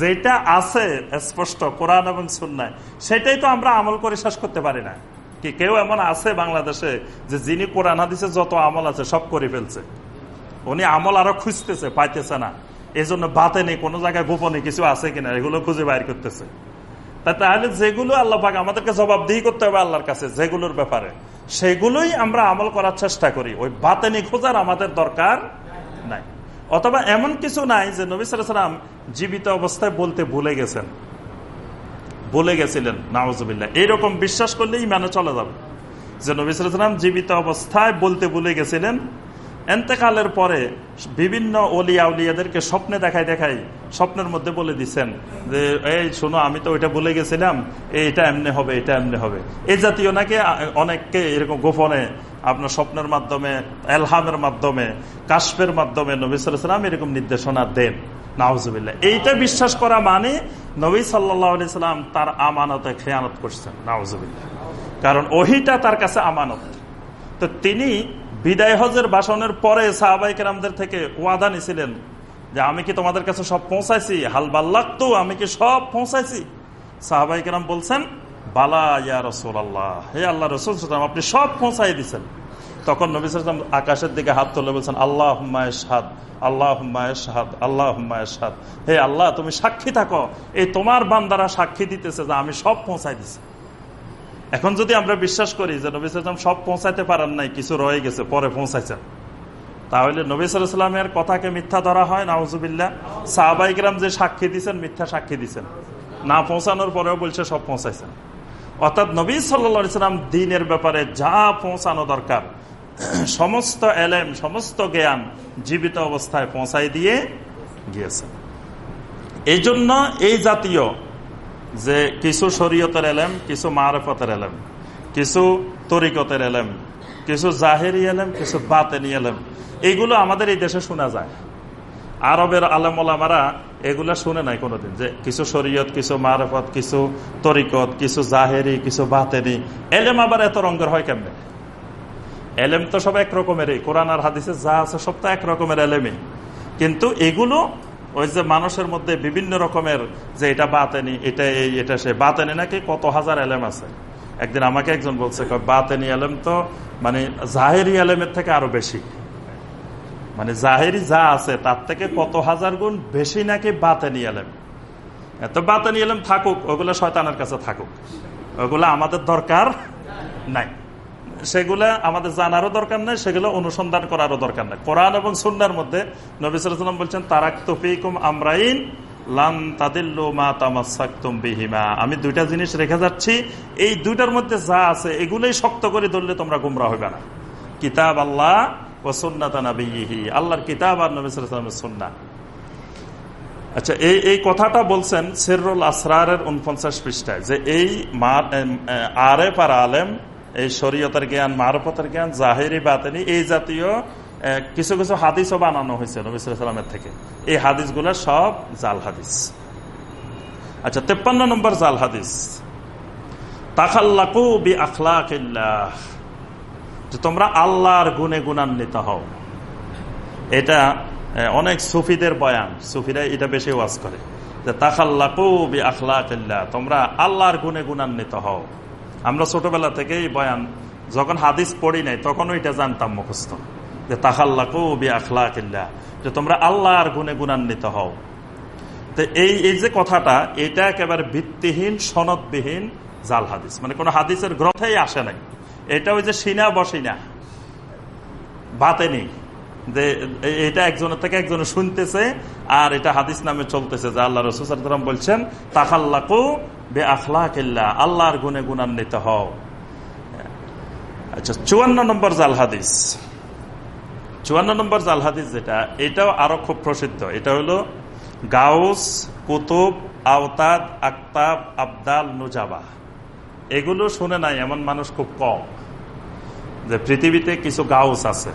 যেটা আছে স্পষ্ট, কোরআন এবং সুন্নায়, সেটাই তো আমরা আমল করে শেষ করতে পারি না। কি কেউ এমন আছে বাংলাদেশে যে যিনি কোরআন, হাদিসে যত আমল আছে সব করে ফেলছে? উনি আমল আরও খুঁজতেছে, পাইতেছে না। এই জন্য বাতে নেই কোনো জায়গায়, গোপনে কিছু আছে কিনা, এগুলো খুঁজে বাইর করতেছে। তাহলে যেগুলো আল্লাহ পাক আমাদেরকে জবাবদিহি করতে হবে আল্লাহর কাছে, যেগুলোর ব্যাপারে, সেগুলোই আমরা আমল করার চেষ্টা করি। ওই বাতেনি খোঁজার আমাদের দরকার। নাই। অথবা এমন কিছু নাই যে নবী সালাম জীবিত অবস্থায় বলতে ভুলে গেছেন। বলে গেছিলেন নাওজবিল্লা এইরকম বিশ্বাস করলেই মানে চলে যাবে। যে নবী সালাম জীবিত অবস্থায় বলতে ভুলে গেছিলেন, এন্তেকালের পরে বিভিন্ন অলিয়া উলিয়াদেরকে স্বপ্নে দেখাই দেখাই স্বপ্নের মধ্যে বলে দিচ্ছেন যে, এই শোনো, আমি তো ওইটা বলে গেছিলাম এটা এমনি হবে এটা এমনি হবে। এই জাতীয় নাকি অনেককে এরকম গোপনে আপনার স্বপ্নের মাধ্যমে, এলহামের মাধ্যমে কাশ্পের মাধ্যমে নবী সাল্লাম এরকম নির্দেশনা দেন। নাওজবিল্লা এইটা বিশ্বাস করা মানে নবী সাল্লাম তার আমানতে খেয়ানত করছেন। নাওজবিল্লা কারণ ওহিটা তার কাছে আমানত। তো তিনি বিদায় হজের বাসনের পরে সাহাবাইকেরামদের থেকে ওয়াদা নিছিলেন যে, আমি কি তোমাদের কাছে সব পৌঁছাইছি? হাল তো আমি কি সব পৌঁছাইছি? সাহাবাইকেরাম বলছেন বালা, ইয়া রসুল আল্লাহ হে আল্লাহ রসুল আপনি সব পৌঁছাই দিচ্ছেন তখন নবী আকাশের দিকে হাত তুলে বলছেন আল্লাহ হুম্মায়সাদ আল্লাহ হুম্মায়সাদ আল্লাহ হুম্মায়সাদ হে আল্লাহ, তুমি সাক্ষী থাকো। এই তোমার বান্দারা সাক্ষী দিতেছে যে আমি সব পৌঁছাই দিছি। এখন যদি আমরা বিশ্বাস করি যে নবী সালাম সব পৌঁছাইতে পারেন নাই, কিছু রয়ে গেছে, পরে পৌঁছাইছেন। তাহলে নবী সালামের কথাকে মিথ্যা ধরা হয় নাউজুবিল্লা সাহাবাইগ্রাম যে সাক্ষী দিচ্ছেন মিথ্যা সাক্ষী দিচ্ছেন না পৌঁছানোর পরেও বলছে সব পৌঁছাইছেন। অর্থাৎ নবী সাল্লা সাল্লাম দিনের ব্যাপারে যা পৌঁছানো দরকার, সমস্ত এলেম, সমস্ত জ্ঞান জীবিত অবস্থায় পৌঁছাই দিয়ে গিয়েছেন। এই জন্য এই জাতীয় যে কিছু শরীয়তের এলেম, কিছু মারফতের এলেম, কিছু তরিকতের এলেম, কিছু জাহেরি এলেম, কিছু বাতেনি এলেম এইগুলো আমাদের এই দেশে শোনা যায়। আরবের আলম ওলামারা এগুলা শুনে নাই কোনোদিন যে কিছু শরীয়ত, কিছু মারফত, কিছু তরিকত, কিছু জাহেরি, কিছু বাতেনি। এলেম আবার এত রঙের হয় কেমনে? এলেম তো সব এক রকমেরই। কোরআন আর হাদিসে যা আছে সব তো এক রকমের এলেমই। কিন্তু এগুলো ওই যে মানুষের মধ্যে বিভিন্ন রকমের যে এটা বাতেনি, এটা এই, এটা সে। বাতেনি নাকি কত হাজার এলেম আছে? একদিন আমাকে একজন বলছে, বাতেনি এলেম তো মানে জাহেরি এলেমের থেকে আরও বেশি। মানে জাহেরি যা আছে, তার থেকে কত হাজার গুণ বেশি নাকি বাতে নিয়ে এলেম এত বাতেনি এলেম থাকুক, ওগুলো শয়তানের কাছে থাকুক। ওগুলো আমাদের দরকার নাই। সেগুলো আমাদের জানারও দরকার নেই, সেগুলো অনুসন্ধান করারও দরকার নেই। কোরআন এবং সুন্নার মধ্যে নবিসাম বলছেন তারাক তফিকুম আমরাইন লান তাদিল্লু মা বিহিমা। আমি দুইটা জিনিস রেখে যাচ্ছি, এই দুইটার মধ্যে যা আছে, এগুলোই শক্ত করে ধরলে তোমরা গুমরা হবে না। কিতাব আল্লাহ ও সুন্নাতানাবিহি আল্লাহর কিতাব আর নবিসামের সুন্না আচ্ছা এই এই কথাটা বলছেন সেরুল আসরারের উনপঞ্চাশ পৃষ্ঠায় যে এই আর আলেম, এই শরীয়তের জ্ঞান, মারফতের জ্ঞান, জাহেরি বাতেনি, এই জাতীয় কিছু কিছু হাদিসও বানানো হয়েছে নবিসামের থেকে। এই হাদিসগুলো সব জাল হাদিস। আচ্ছা তেপ্পান্ন নম্বর জাল হাদিস। তাকাল্লাকু বি আখলাকিল্লাহ। যে তোমরা আল্লাহর গুণে গুণান্বিত হও। এটা অনেক সুফিদের বয়ান। সুফিরা এটা বেশি ওয়াজ করে। যে তাকাল্লাকু বি আখলাকিল্লাহ তোমরা আল্লাহর গুণে গুণান্বিত হও। আমরা ছোটবেলা থেকেই বয়ান, যখন হাদিস পড়ি নাই তখন ওইটা জানতাম মুখস্থ। যে তাহাল্লাকু বি আখলাকিল্লা যে তোমরা আল্লাহর গুণে গুণান্বিত হও। তো এই এই যে কথাটা, এটা একেবারে ভিত্তিহীন, সনদবিহীন জাল হাদিস। মানে কোন হাদিসের গ্রন্থেই আসে নাই। এটা ওই যে সিনা বসিনা। বাতে নেই। যে এটা একজনের থেকে একজনে শুনতেছে আর এটা হাদিস নামে চলতেছে যে আল্লাহ রসুলাম বলছেন তাকাল্লাকু বে আখলা কিল্লা আল্লাহর গুনে গুণান্বিত হও। আচ্ছা চুয়ান্ন নম্বর জাল হাদিস। চুয়ান্ন নম্বর জাল হাদিস যেটা, এটাও আরও খুব প্রসিদ্ধ। এটা হলো গাউস, কুতুব, আওতাদ, আক্তাব, আবদাল নুজাবা এগুলো শুনে নাই এমন মানুষ খুব কম যে পৃথিবীতে কিছু গাউস আছে,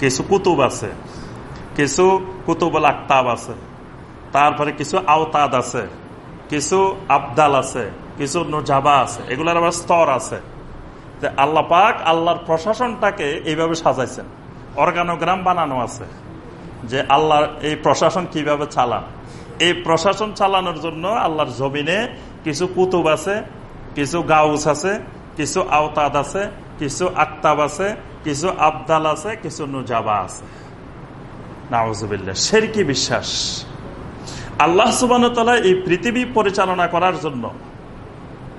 কিছু কুতুব আছে, কিছু কুতুবল আক্তাব আছে, তারপরে কিছু আওতাদ আছে, কিছু আবদাল আছে, কিছু নুজাবা আছে, এগুলোর আবার স্তর আছে। যে আল্লাহ পাক আল্লাহর প্রশাসনটাকে এইভাবে সাজাইছেন। অর্গানোগ্রাম বানানো আছে যে আল্লাহর এই প্রশাসন কীভাবে চালান। এই প্রশাসন চালানোর জন্য আল্লাহর জমিনে কিছু কুতুব আছে কিছু গাউস আছে কিছু আওতাদ আছে কিছু আক্তাব আছে কিছু আবদাল আছে কিছু নুজাবা আছে। নাউজুবিল্লা সেরকি বিশ্বাস। আল্লাহ সুবান এই পৃথিবী পরিচালনা করার জন্য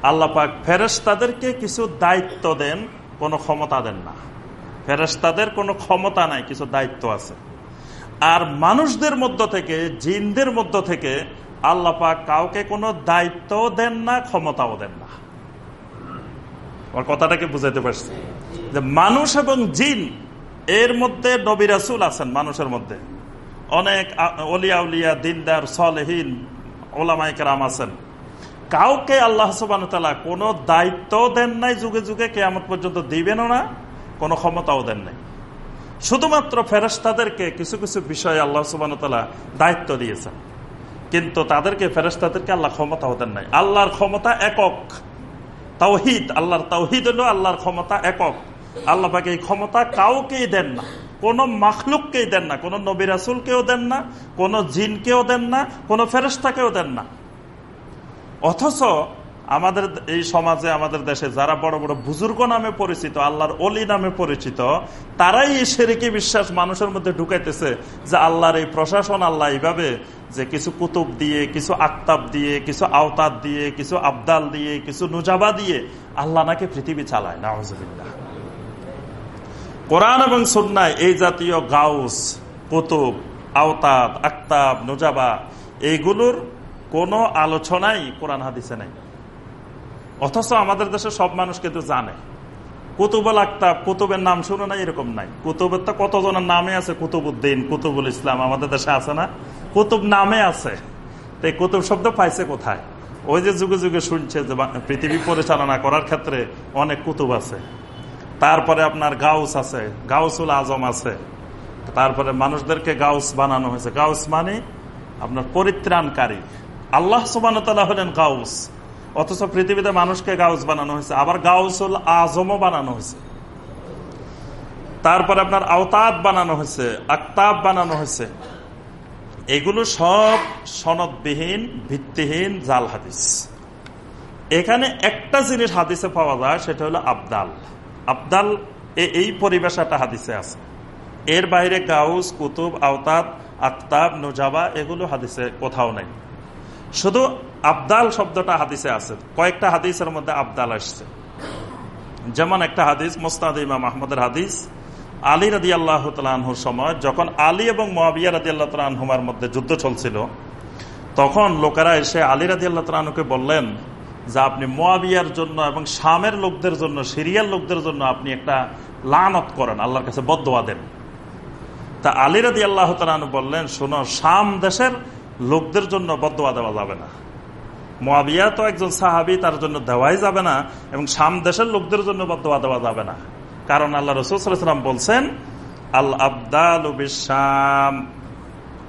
আল্লাহ পাক ফেরেস তাদেরকে কিছু দায়িত্ব দেন, কোনো ক্ষমতা দেন না। ফেরেস তাদের কোনো ক্ষমতা নাই, কিছু দায়িত্ব আছে। আর মানুষদের মধ্য থেকে, জিনদের মধ্য থেকে আল্লাহ পাক কাউকে কোনো দায়িত্ব দেন না, ক্ষমতাও দেন না। আমার কথাটাকে বুঝাইতে পারছি। যে মানুষ এবং জিন, এর মধ্যে নবী রাসুল আছেন মানুষের মধ্যে। অনেক অলিয়া উলিয়া, দিনদার, সলহীন ওলামাইকার আছেন। কাউকে আল্লাহ সুবান কোনো দায়িত্ব দেন নাই, যুগে যুগে কেয়ামত পর্যন্ত দিবেনও না, কোনো ক্ষমতাও দেন নাই। শুধুমাত্র ফেরেস্তাদেরকে কিছু কিছু বিষয়ে আল্লাহ সুবান দায়িত্ব দিয়েছেন। কিন্তু তাদেরকে ফেরেস্তাদেরকে আল্লাহ ক্ষমতা হতেন নাই। আল্লাহর ক্ষমতা একক। তাওহিদ, আল্লাহর তাওহিদ হলো আল্লাহর ক্ষমতা একক। আল্লাহ পাকে এই ক্ষমতা কাউকেই দেন না। কোন মাখলুককেই দেন না। কোন নবির রাসুলকেও দেন না। কোন জিনকেও দেন না। কোন ফেরস্তাকেও দেন না। অথচ আমাদের এই সমাজে, আমাদের দেশে যারা বড় বড় বুজুর্গ নামে পরিচিত, আল্লাহর অলি নামে পরিচিত, তারাই এই সেরেকি বিশ্বাস মানুষের মধ্যে ঢুকাইতেছে যে আল্লাহর এই প্রশাসন আল্লাহ এইভাবে যে কিছু কুতুব দিয়ে, কিছু আক্তাব দিয়ে, কিছু আওতাদ দিয়ে, কিছু আবদাল দিয়ে, কিছু নুজাবা দিয়ে আল্লাহ নাকি পৃথিবী চালায়। নাহজবিল্লাহ কোরআন এবং সন্ন্যায় এই জাতীয় গাউস, কুতুব আওতাদ আক্তাব, নুজাবা, এইগুলোর কোনো আলোচনাই কোরআন হাদিসে নাই। অথচ আমাদের দেশে সব মানুষ কিন্তু জানে। কুতুবুল আক্তাব, কুতুবের নাম শুনে না এরকম নাই। কুতুবের তো কতজনের নামে আছে? কুতুবুদ্দিন, কুতুবুল ইসলাম আমাদের দেশে আছে না? কুতুব নামে আছে। তো এই কুতুব শব্দ পাইছে কোথায়? ওই যে যুগে যুগে শুনছে যে পৃথিবী পরিচালনা করার ক্ষেত্রে অনেক কুতুব আছে। তারপরে আপনার গাউস আছে, গাউসুল আজম আছে। তারপরে মানুষদেরকে গাউস বানানো হয়েছে। গাউস মানে আপনার পরিত্রাণকারী। আল্লাহ সুবান হলেন গাউস। অথচ পৃথিবীতে মানুষকে গাউস বানানো হয়েছে, আবার গাউসুল আজমও বানানো হয়েছে। তারপরে আপনার আওতাদ বানানো হয়েছে, আক্তাব বানানো হয়েছে। এগুলো সব সনদবিহীন, ভিত্তিহীন জাল হাদিস। এখানে একটা জিনিস হাদিসে পাওয়া যায়, সেটা হলো আবদাল। আবদাল এই পরিবেশাটা হাদিসে আছে। এর বাইরে গাউস, কুতুব আওতাব আক্তাব, নুজাবা, এগুলো হাদিসে কোথাও নাই। শুধু আবদাল শব্দটা হাদিসে আছে। কয়েকটা হাদিসের মধ্যে আবদাল আসছে। যেমন একটা হাদিস, মোস্তাদ ইমাম আহমদের হাদিস, আলী রাদি আল্লাহ তালহুর সময়, যখন আলী এবং মহাবিয়া রাদি আল্লাহ তালহুমার মধ্যে যুদ্ধ চলছিল, তখন লোকেরা এসে আলী রাদি আল্লাহ তালহুকে বললেন যে, আপনি মোয়াবিয়ার জন্য এবং শামের লোকদের জন্য, সিরিয়ার লোকদের জন্য আপনি একটা লানত করেন, আল্লাহর কাছে বদোয়া দেন। তা আলী রাদি আল্লাহ তালু বললেন, শোনো, শাম দেশের লোকদের জন্য বদোয়া দেওয়া যাবে না। মোয়াবিয়া তো একজন সাহাবি, তার জন্য দেওয়াই যাবে না এবং শাম দেশের লোকদের জন্য বদোয়া দেওয়া যাবে না। কারণ আল্লাহ রসুলাম বলছেন আল আবদাল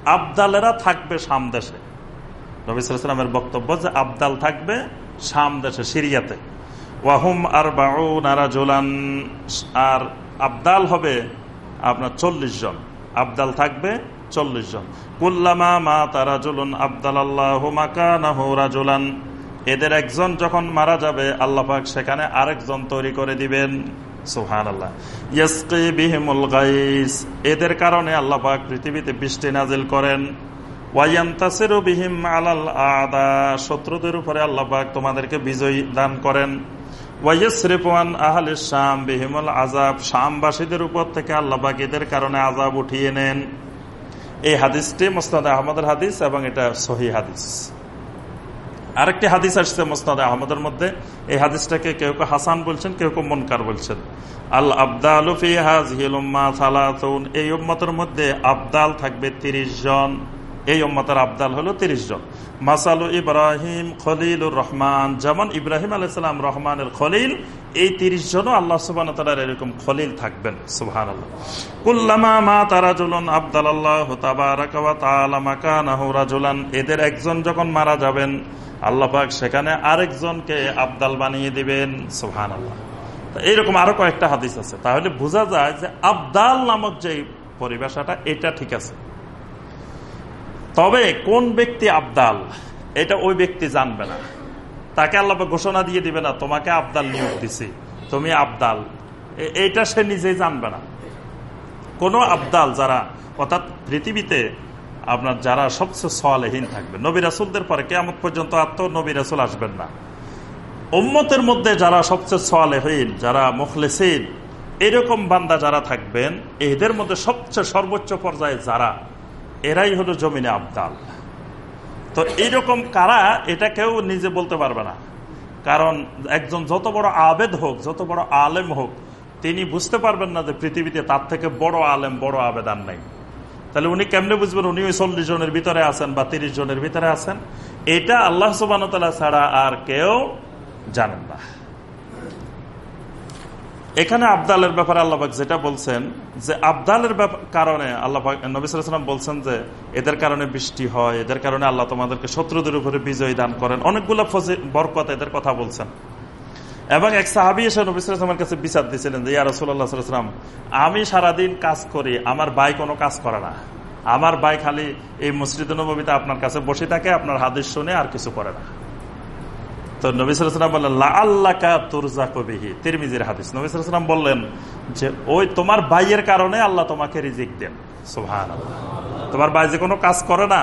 আবদালেরা থাকবে শাম দেশে। রবিসামের বক্তব্য যে আবদাল থাকবে শাম দেশে, সিরিয়াতে। ওয়াহুম আর বাউ নারা জোলান আর আবদাল হবে আপনার চল্লিশ জন। আবদাল থাকবে চল্লিশ জন। কুল্লামা মা তারা জুলুন আবদাল আল্লাহ রাজুলান। এদের একজন যখন মারা যাবে আল্লাহাক সেখানে আরেকজন তৈরি করে দিবেন। সুহান আল্লাহ বিহিমুল গাইস। এদের কারণে আল্লাপাক পৃথিবীতে বৃষ্টি নাজিল করেন। ওয়াইয়ান্তাসেরও বিহিম আলাল আদা। শত্রুদের উপরে আল্লাপাক তোমাদেরকে বিজয়ী দান করেন। ওয়াইসরিফান আহলে শাম বিহিমুল আজাব শামবাসীদের উপর থেকে আল্লাহ বাকিদের কারণে আজাব উঠিয়ে নেন। এই হাদিসটি মোস্তাদ আহমদের হাদিস এবং এটা সহি হাদিস। আরেকটি হাদিস আসছে মোস্তাদ আহমদের মধ্যে। এই হাদিসটাকে কেউ কেউ হাসান বলছেন, কেউ কেউ মনকার বলছেন। আল আবদালুফি হাজিলুম্মা সালাতুন। এই উম্মতের মধ্যে আবদাল থাকবে তিরিশ জন। এই উম্মতের আবদাল হলো তিরিশ জন। মাসালু ইব্রাহিম খলিলুর রহমান, যেমন ইব্রাহিম আলাইসালাম রহমানের খলিল, এই তিরিশ জনও আল্লাহ সুবান এরকম খলিল থাকবেন সুহান কুল্লামা মা তারাজুলন আবদাল আল্লাহ তাবারাকান এদের একজন যখন মারা যাবেন আল্লাপাক সেখানে আরেকজনকে আবদাল বানিয়ে দিবেন সুহান আল্লাহ এইরকম আরও কয়েকটা হাদিস আছে, তাহলে বোঝা যায় যে আবদাল নামক যে পরিবেশাটা এটা ঠিক আছে। তবে কোন ব্যক্তি আবদাল, এটা ওই ব্যক্তি জানবে না। তাকে আল্লাহ ঘোষণা দিয়ে দিবে না, তোমাকে আবদাল নিয়োগ দিছি, তুমি আবদাল। এইটা সে নিজেই জানবে না। কোন আবদাল যারা, অর্থাৎ পৃথিবীতে আপনার যারা সবচেয়ে সলেহীন থাকবে, নবী রাসুলদের পরে কেমন পর্যন্ত আত্ম নবী রাসুল আসবেন না। উম্মতের মধ্যে যারা সবচেয়ে সলেহীন, যারা মুখলেসীন, এরকম বান্দা যারা থাকবেন, এদের মধ্যে সবচেয়ে সর্বোচ্চ পর্যায়ে যারা এরাই হলো জমিনে আবদাল। তো এইরকম কারা, এটা কেউ নিজে বলতে পারবে না। কারণ একজন যত বড় আবেদ হোক, যত বড় আলেম হোক, তিনি বুঝতে পারবেন না যে পৃথিবীতে তার থেকে বড় আলেম, বড় আবেদান নাই। তাহলে উনি কেমনে বুঝবেন উনি ওই চল্লিশ জনের ভিতরে আছেন বা তিরিশ জনের ভিতরে আছেন? এটা আল্লাহ সুবান ছাড়া আর কেউ জানেন না। এখানে আবদালের ব্যাপারে আল্লাহবাক যেটা বলছেন, যে আবদালের কারণে আল্লাহ নবিসাম বলছেন যে, এদের কারণে বৃষ্টি হয়, এদের কারণে আল্লাহ তোমাদেরকে শত্রুদের উপরে বিজয় দান করেন। অনেকগুলো বরকত এদের কথা বলছেন। এবং এক সাহাবি এসে নবিসামের কাছে বিচার দিয়েছিলেন যে ইয়ারসুল্লাহাম আমি সারাদিন কাজ করি, আমার ভাই কোনো কাজ করে না। আমার ভাই খালি এই মসজিদ নবীতে আপনার কাছে বসে থাকে, আপনার হাদিস শুনে আর কিছু করে না। তো নবিসাম বললেন আল্লাহ তুরজা কবিহি তিরমিজির হাদিস। নবিসাম বললেন যে, ওই তোমার ভাইয়ের কারণে আল্লাহ তোমাকে রিজিক দেন। সুহান তোমার ভাই যে কোনো কাজ করে না,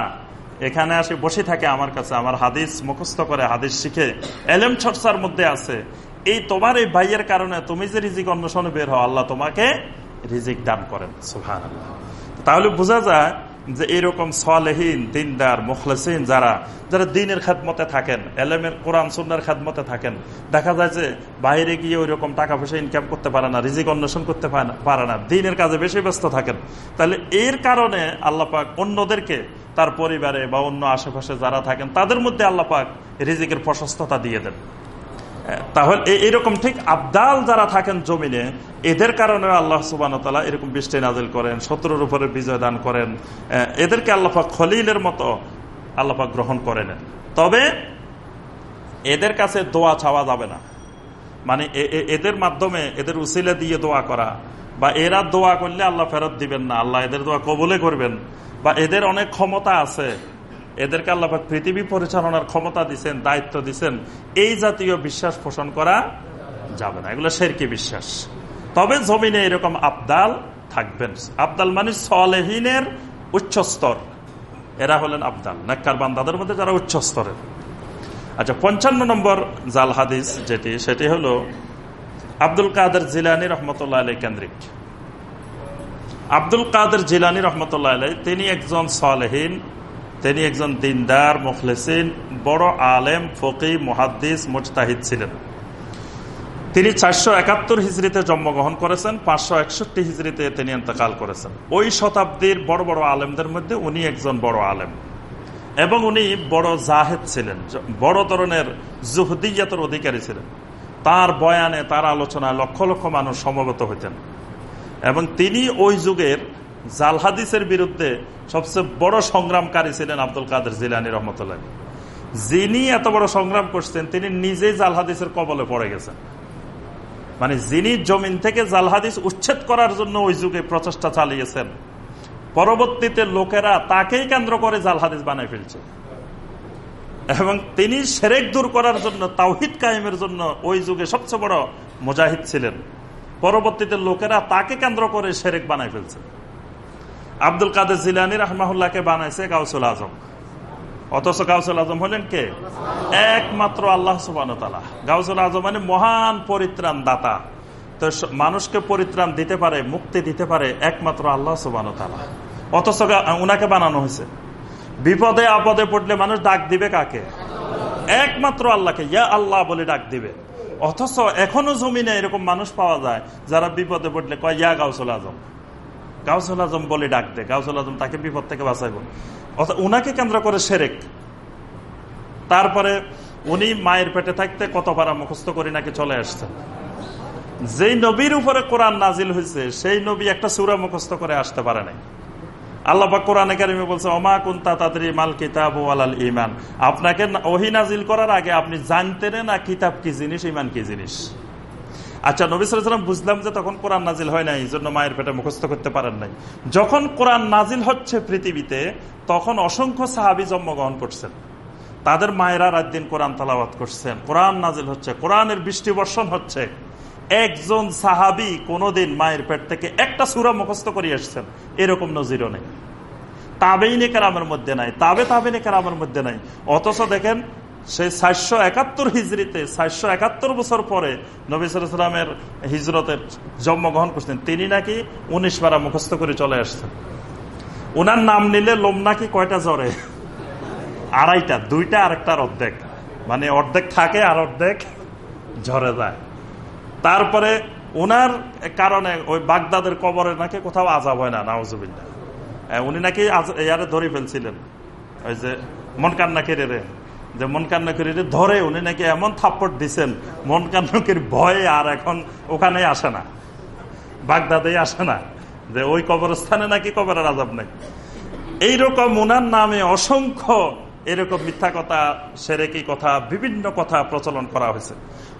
এখানে আসে, বসে থাকে আমার কাছে, আমার হাদিস মুখস্থ করে, হাদিস শিখে, এলেম চর্চার মধ্যে আছে। এই তোমার এই ভাইয়ের কারণে তুমি যে রিজিক অন্বেষণে বের হও, আল্লাহ তোমাকে রিজিক দান করেন। সুহান তাহলে বোঝা যায় যে এরকম সলেহীন, দিনদার, মুখলেসিন যারা যারা দিনের খাদমতে থাকেন, এলেমের কোরআন সুন্নার খাদমতে থাকেন, দেখা যায় যে বাইরে গিয়ে ওই রকম টাকা পয়সা ইনকাম করতে পারে না, রিজিক অন্বেষণ করতে পারে না, দিনের কাজে বেশি ব্যস্ত থাকেন। তাহলে এর কারণে আল্লাপাক অন্যদেরকে, তার পরিবারে বা অন্য আশেপাশে যারা থাকেন, তাদের মধ্যে আল্লাপাক রিজিকের প্রশস্ততা দিয়ে দেন। তাহলে এরকম ঠিক আবদাল যারা থাকেন জমিনে, এদের কারণে আল্লাহ সুবান এরকম বৃষ্টি নাজিল করেন, শত্রুর উপরে বিজয় দান করেন। এদেরকে আল্লাহাক খলিলের মতো আল্লাহাক গ্রহণ করে নেন তবে এদের কাছে দোয়া ছাওয়া যাবে না। মানে এদের মাধ্যমে, এদের উসিলে দিয়ে দোয়া করা, বা এরা দোয়া করলে আল্লাহ ফেরত দিবেন না, আল্লাহ এদের দোয়া কবলে করবেন, বা এদের অনেক ক্ষমতা আছে এদেরকে আল্লাহ পৃথিবী পরিচালনার ক্ষমতা দিচ্ছেন দায়িত্ব দিচ্ছেন এই জাতীয় বিশ্বাস পোষণ করা যাবে না। এগুলো শেরকি বিশ্বাস। তবে জমিনে এরকম আবদাল থাকবেন। আবদাল মানে সলেহীনের উচ্চ স্তর। এরা হলেন আবদাল, নাক্কার বান্দাদের মধ্যে যারা উচ্চ স্তরের। আচ্ছা পঞ্চান্ন নম্বর জাল হাদিস যেটি, সেটি হলো আব্দুল কাদের জিলানি রহমতুল্লাহ আলী কেন্দ্রিক। আব্দুল কাদের জিলানি রহমতুল্লাহ আলাই তিনি একজন সলেহীন তিনি একজন দিনদার মুখলেসিন, বড় আলেম, ফকি, মুহাদ্দিস, মুজতাহিদ ছিলেন। তিনি চারশো একাত্তর হিজড়িতে জন্মগ্রহণ করেছেন, পাঁচশো একষট্টি হিজড়িতে তিনি এতেকাল করেছেন। ওই শতাব্দীর বড় বড় আলেমদের মধ্যে উনি একজন বড় আলেম। এবং উনি বড় জাহেদ ছিলেন, বড় ধরনের জুহদিয়াতের অধিকারী ছিলেন। তার বয়ানে, তার আলোচনায় লক্ষ লক্ষ মানুষ সমবেত হইতেন। এবং তিনি ওই যুগের জালহাদিসের বিরুদ্ধে সবচেয়ে বড় সংগ্রামকারী ছিলেন আব্দুল কাদের জিলানি রহমতুল্লাহ। যিনি এত বড় সংগ্রাম করছেন, তিনি নিজেই জালহাদিসের কবলে পড়ে গেছেন। মানে যিনি জমিন থেকে জালহাদিস উচ্ছেদ করার জন্য ওই যুগে প্রচেষ্টা চালিয়েছেন, পরবর্তীতে লোকেরা তাকেই কেন্দ্র করে জালহাদিস বানায় ফেলছে। এবং তিনি সেরেক দূর করার জন্য, তাওহিদ কায়েমের জন্য ওই যুগে সবচেয়ে বড় মুজাহিদ ছিলেন। পরবর্তীতে লোকেরা তাকে কেন্দ্র করে সেরেক বানায় ফেলছে। আব্দুল কাদের জিলানি রহমাহুল্লাহকে বানাইছে গাউসুল আজম। অথচ গাউসুল আজম হলেন কে? একমাত্র আল্লাহ সুবান গাউসুল আজম মানে মহান পরিত্রাণ দাতা। তো মানুষকে পরিত্রাণ দিতে পারে, মুক্তি দিতে পারে একমাত্র আল্লাহ সুবান অথচ উনাকে বানানো হয়েছে। বিপদে আপদে পড়লে মানুষ ডাক দিবে কাকে? একমাত্র আল্লাহকে। ইয়া আল্লাহ বলে ডাক দিবে। অথচ এখনও জমিনে এরকম মানুষ পাওয়া যায় যারা বিপদে পড়লে কয়, ইয়া গাউসুল আজম। গাউসুল আজম বলে ডাক দে, গাউসুল আজম তাকে বিপদ থেকে বাঁচাইব। অর্থাৎ উনাকে কেন্দ্র করে সেরেক। তারপরে উনি মায়ের পেটে থাকতে কত পারা মুখস্থ করে নাকি চলে আসছেন যেই নবীর উপরে কোরআন নাজিল হয়েছে সেই নবী একটা সুরা মুখস্থ করে আসতে পারে নাই। আল্লাহ কোরআন একাডেমি বলছে অমা কুন্তা তাদরি মাল কিতাব আলাল ইমান আপনাকে ওহি নাজিল করার আগে আপনি জানতেন না কিতাব কি জিনিস ইমান কি জিনিস। আচ্ছা নবিসাম বুঝলাম যে তখন কোরআন নাজিল হয় নাই এই জন্য মায়ের পেটে মুখস্থ করতে পারেন নাই। যখন কোরআন নাজিল হচ্ছে পৃথিবীতে, তখন অসংখ্য সাহাবি জন্মগ্রহণ করছেন। তাদের মায়েরা রাত দিন কোরআন তালাবাদ করছেন। কোরআন নাজিল হচ্ছে, কোরআনের বৃষ্টি বর্ষণ হচ্ছে। একজন সাহাবি কোনোদিন মায়ের পেট থেকে একটা সুরা মুখস্থ করে এসছেন এরকম নজিরও নেই। তাবেই নেকার মধ্যে নাই, তাবে তাবে নেকার মধ্যে নাই। অথচ দেখেন সেই সাতশো একাত্তর হিজড়িতে সাতশো একাত্তর বছর পরে নবী নবিসামের হিজরতের জন্মগ্রহণ করছেন। তিনি নাকি উনিশ বারা মুখস্থ করে চলে আসছেন। উনার নাম নিলে লোম নাকি কয়টা জ্বরে? আড়াইটা, দুইটা আরেকটার অর্ধেক। মানে অর্ধেক থাকে আর অর্ধেক ঝরে যায়। তারপরে ওনার কারণে ওই বাগদাদের কবরে নাকি কোথাও আজাব হয় না নাওজুবিল্লা উনি নাকি ইয়ারে ধরে ফেলছিলেন। ওই যে মন কান্না কেড়ে রে যে মন কান্না করে ধরে উনি নাকি এমন থাপ্পড় দিচ্ছেন মন কান্নাকের ভয়ে আর এখন ওখানে আসে না। বাগদাদে আসে না। যে ওই কবরস্থানে নাকি কবরের আজাব নাই। এইরকম উনার নামে অসংখ্য এরকম মিথ্যা কথা, সেরেকি কথা, বিভিন্ন কথা প্রচলন করা হয়েছে।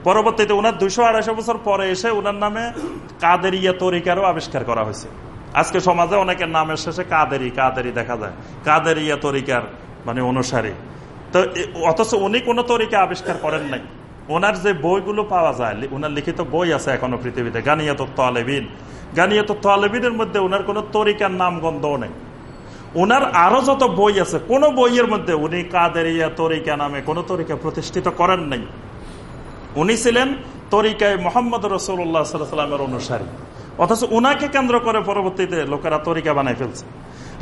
পরবর্তীতে উনার দুইশো আড়াইশো বছর পরে এসে উনার নামে কাদেরিয়া তরিকারও আবিষ্কার করা হয়েছে। আজকে সমাজে অনেকের নামের শেষে কাদেরি কাদেরি দেখা যায়। কাদেরিয়া তরিকার মানে অনুসারী। তো অথচ উনি কোনো তরিকা আবিষ্কার করেন নাই। ওনার যে বইগুলো পাওয়া যায় ওনার লিখিত বই আছে এখনও পৃথিবীতে গানিয়া তত্ত্ব আলেবিন গানিয়া তত্ত্ব আলেবিনের মধ্যে ওনার কোনো তরিকার নাম গন্ধও নেই। ওনার আরও যত বই আছে, কোন বইয়ের মধ্যে উনি কাদেরিয়া তরিকা নামে কোন তরিকা প্রতিষ্ঠিত করেন নাই। উনি ছিলেন তরিকায় মোহাম্মদ রসুল্লাহ সাল্লামের অনুসারী। অথচ উনাকে কেন্দ্র করে পরবর্তীতে লোকেরা তরিকা বানাই ফেলছে।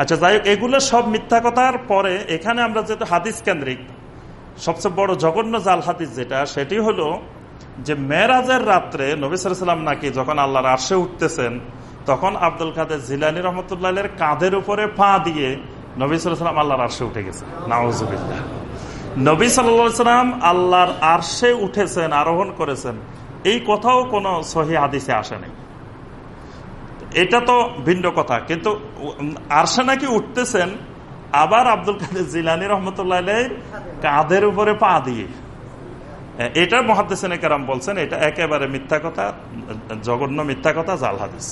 আচ্ছা যাই হোক, এগুলো সব মিথ্যা কথার পরে এখানে আমরা যেহেতু হাদিস কেন্দ্রিক, সবচেয়ে বড় জঘন্য জাল হাদিস যেটা, সেটি হলো যে মেরাজের রাত্রে নবী সাল্লাম নাকি যখন আল্লাহর আর্শে উঠতেছেন, তখন আব্দুল কাদের জিলানি রহমতুল্লাহ কাঁধের উপরে পা দিয়ে নবী সাল্লাম আল্লাহর আর্শে উঠে গেছে নওয়াজুবিল্লাহ নবী সাল্লাম আল্লাহর আর্শে উঠেছেন, আরোহণ করেছেন। এই কথাও কোনো সহি হাদিসে আসে নাই। এটা তো ভিন্ন কথা, কিন্তু আরশে নাকি উঠতেছেন, আবার আব্দুল কাদের জিলানি রহমতুল্লাহ কাঁধের উপরে পা দিয়ে। এটা মহাদেসেন কেরাম বলছেন, এটা একেবারে মিথ্যা কথা, জঘন্য মিথ্যা কথা, জাল হাদিস।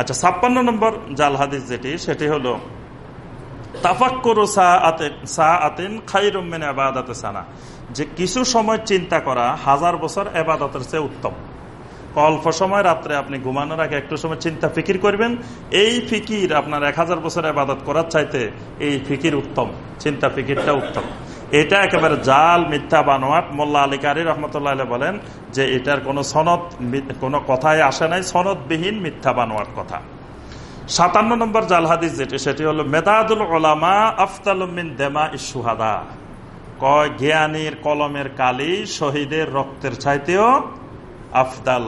আচ্ছা ছাপ্পান্ন নম্বর জাল হাদিস যেটি, সেটি হলো সানা। যে কিছু সময় চিন্তা করা, হাজার বছর এবাদতের চেয়ে উত্তম। অল্প সময় রাত্রে আপনি ঘুমানোর আগে একটু সময় চিন্তা, ফিকির করবেন। এই ফিকির আপনার এক হাজার বছর আবাদত করার চাইতে এই ফিকির উত্তম, চিন্তা ফিকিরটা উত্তম। এটা একেবারে জাল, মিথ্যা বানোয়াট মোল্লা আলী কারি রহমতুল্লাহ বলেন যে এটার কোনো সনদ কোনো কথায় আসে নাই। সনদবিহীন মিথ্যা বানোয়াট কথা। সাতান্ন নম্বর জাল হাদিস যেটি, সেটি হলো, মেদাদুল ওলামা আফতালমিন দেমা ইসুহাদা কয়, জ্ঞানীর কলমের কালি শহীদের রক্তের চাইতেও আফদাল।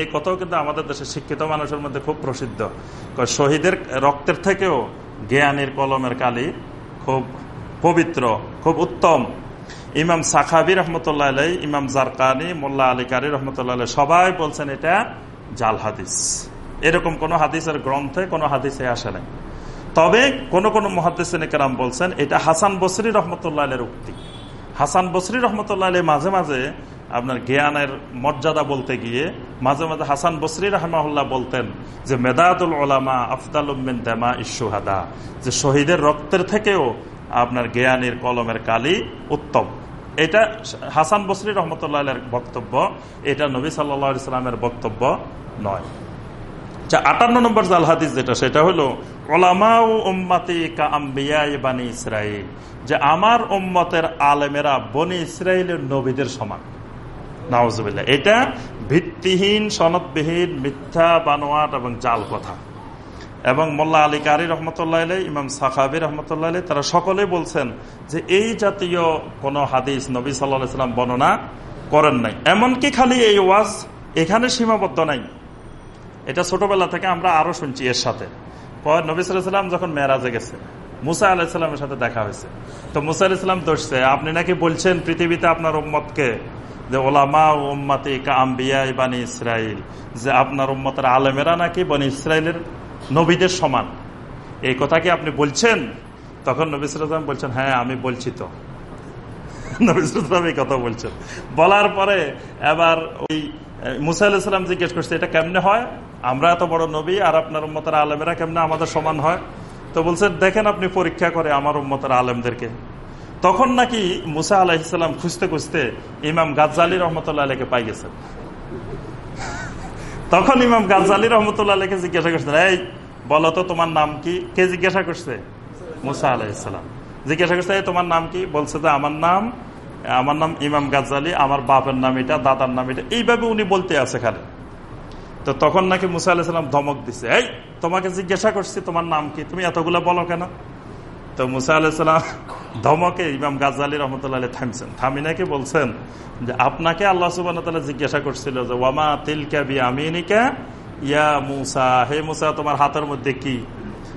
এই কথাও কিন্তু আমাদের দেশে শিক্ষিত মানুষের মধ্যে খুব প্রসিদ্ধ। শহীদের রক্তের থেকেও জ্ঞানীর কলমের কালি খুব পবিত্র, খুব উত্তম। ইমাম সাখাবি রহমতুল্লাহ আলাই ইমাম জারকানি, মোল্লা আলী কারি রহমতুল্লাহ সবাই বলছেন এটা জাল হাদিস। এরকম কোন হাদিসের গ্রন্থে কোনো হাদিসে আসে নাই। তবে কোন কোন মহাদিসাম বলছেন এটা হাসান বসরি রহমতুল্লাহ আলের উক্তি। হাসান বসরি রহমতুল্লাহ আলী মাঝে মাঝে আপনার জ্ঞানের মর্যাদা বলতে গিয়ে মাঝে মাঝে হাসান বসরি রহমাহুল্লাহ বলতেন যে, মেদাদুল ওলামা আফদাল উম্মিন দেমা ইস্যুহাদা যে শহীদের রক্তের থেকেও আপনার জ্ঞানীর কলমের কালি উত্তম। এটা হাসান বসরি রহমতুল্লাহ বক্তব্য, এটা নবী সাল্লা ইসলামের বক্তব্য নয়। আচ্ছা আটান্ন নম্বর জাল হাদিস যেটা, সেটা হলো ওলামা ও উম্মাতি যে আমার উম্মতের আলেমেরা বনি ইসরায়েলের নবীদের সমান। নাওজবিল্লা এটা ভিত্তিহীন সনদবিহীন মিথ্যা, বানোয়াট এবং জাল কথা। এবং মোল্লা আলী কারি রহমতুল্লাহ ইমাম সাখাবি রহমতুল্লাহ তারা সকলে বলছেন যে এই জাতীয় কোন হাদিস নবী সাল্লাম বর্ণনা করেন নাই। এমনকি খালি এই ওয়াজ এখানে সীমাবদ্ধ নাই। এটা ছোটবেলা থেকে আমরা আরও শুনছি এর সাথে। নবী সাল্লাম যখন মেয়েরাজে গেছে, মুসা আলাহিসাল্লামের সাথে দেখা হয়েছে। তো মুসা আলাহিসাম দোষছে, আপনি নাকি বলছেন পৃথিবীতে আপনার উম্মতকে যে ওলামা উম্মাতি কাম্বিয়া বানি ইসরায়েল যে আপনার উম্মতের আলেমেরা নাকি বনি ইসরায়েলের নবীদের সমান। এই কথা কি আপনি বলছেন? তখন নবিসাম বলছেন হ্যাঁ আমি বলছি তো। নবিসাম কথা বলছেন। বলার পরে এবার ওই মুসা আলাহিসাম জিজ্ঞেস করছে, এটা কেমনে হয়? আমরা এত বড় নবী আর আপনার উম্মতের আলেমেরা কেমনে আমাদের সমান হয়? তো বলছেন দেখেন আপনি পরীক্ষা করে আমার উম্মতের আলেমদেরকে। তখন নাকি মুসা আলাহিসাল্লাম খুঁজতে খুঁজতে ইমাম গাজ্জালি রহমতুল্লাহ আলীকে পাই গেছেন। তখন ইমাম গাজ্জালি রহমতুল্লাহ আলীকে জিজ্ঞাসা করছেন, এই, বলো তো তোমার নাম কি? কে জিজ্ঞাসা করছে? মুসা আলাহিসাল্লাম জিজ্ঞাসা করছে তোমার নাম কি? বলছে যে, আমার নাম আমার নাম ইমাম গাজ্জালি, আমার বাপের নাম এটা, দাদার নাম এটা। এইভাবে উনি বলতে আছে খালি। তো তখন নাকি মুসা আলাহিসাল্লাম ধমক দিছে, এই, তোমাকে জিজ্ঞাসা করছি তোমার নাম কি? তুমি এতগুলো বলো কেন? তো মুসা আলাহিসাল্লাম ধমকে ইমাম গাজ্জালি রহমতুল্লাহ থামছেন। থামি নাকি বলছেন যে আপনাকে আল্লাহ সুবান জিজ্ঞাসা করছিল যে, ওয়ামা তিলকা বি আমিনিকা ইয়া মুসা, হে মুসা, তোমার হাতের মধ্যে কি?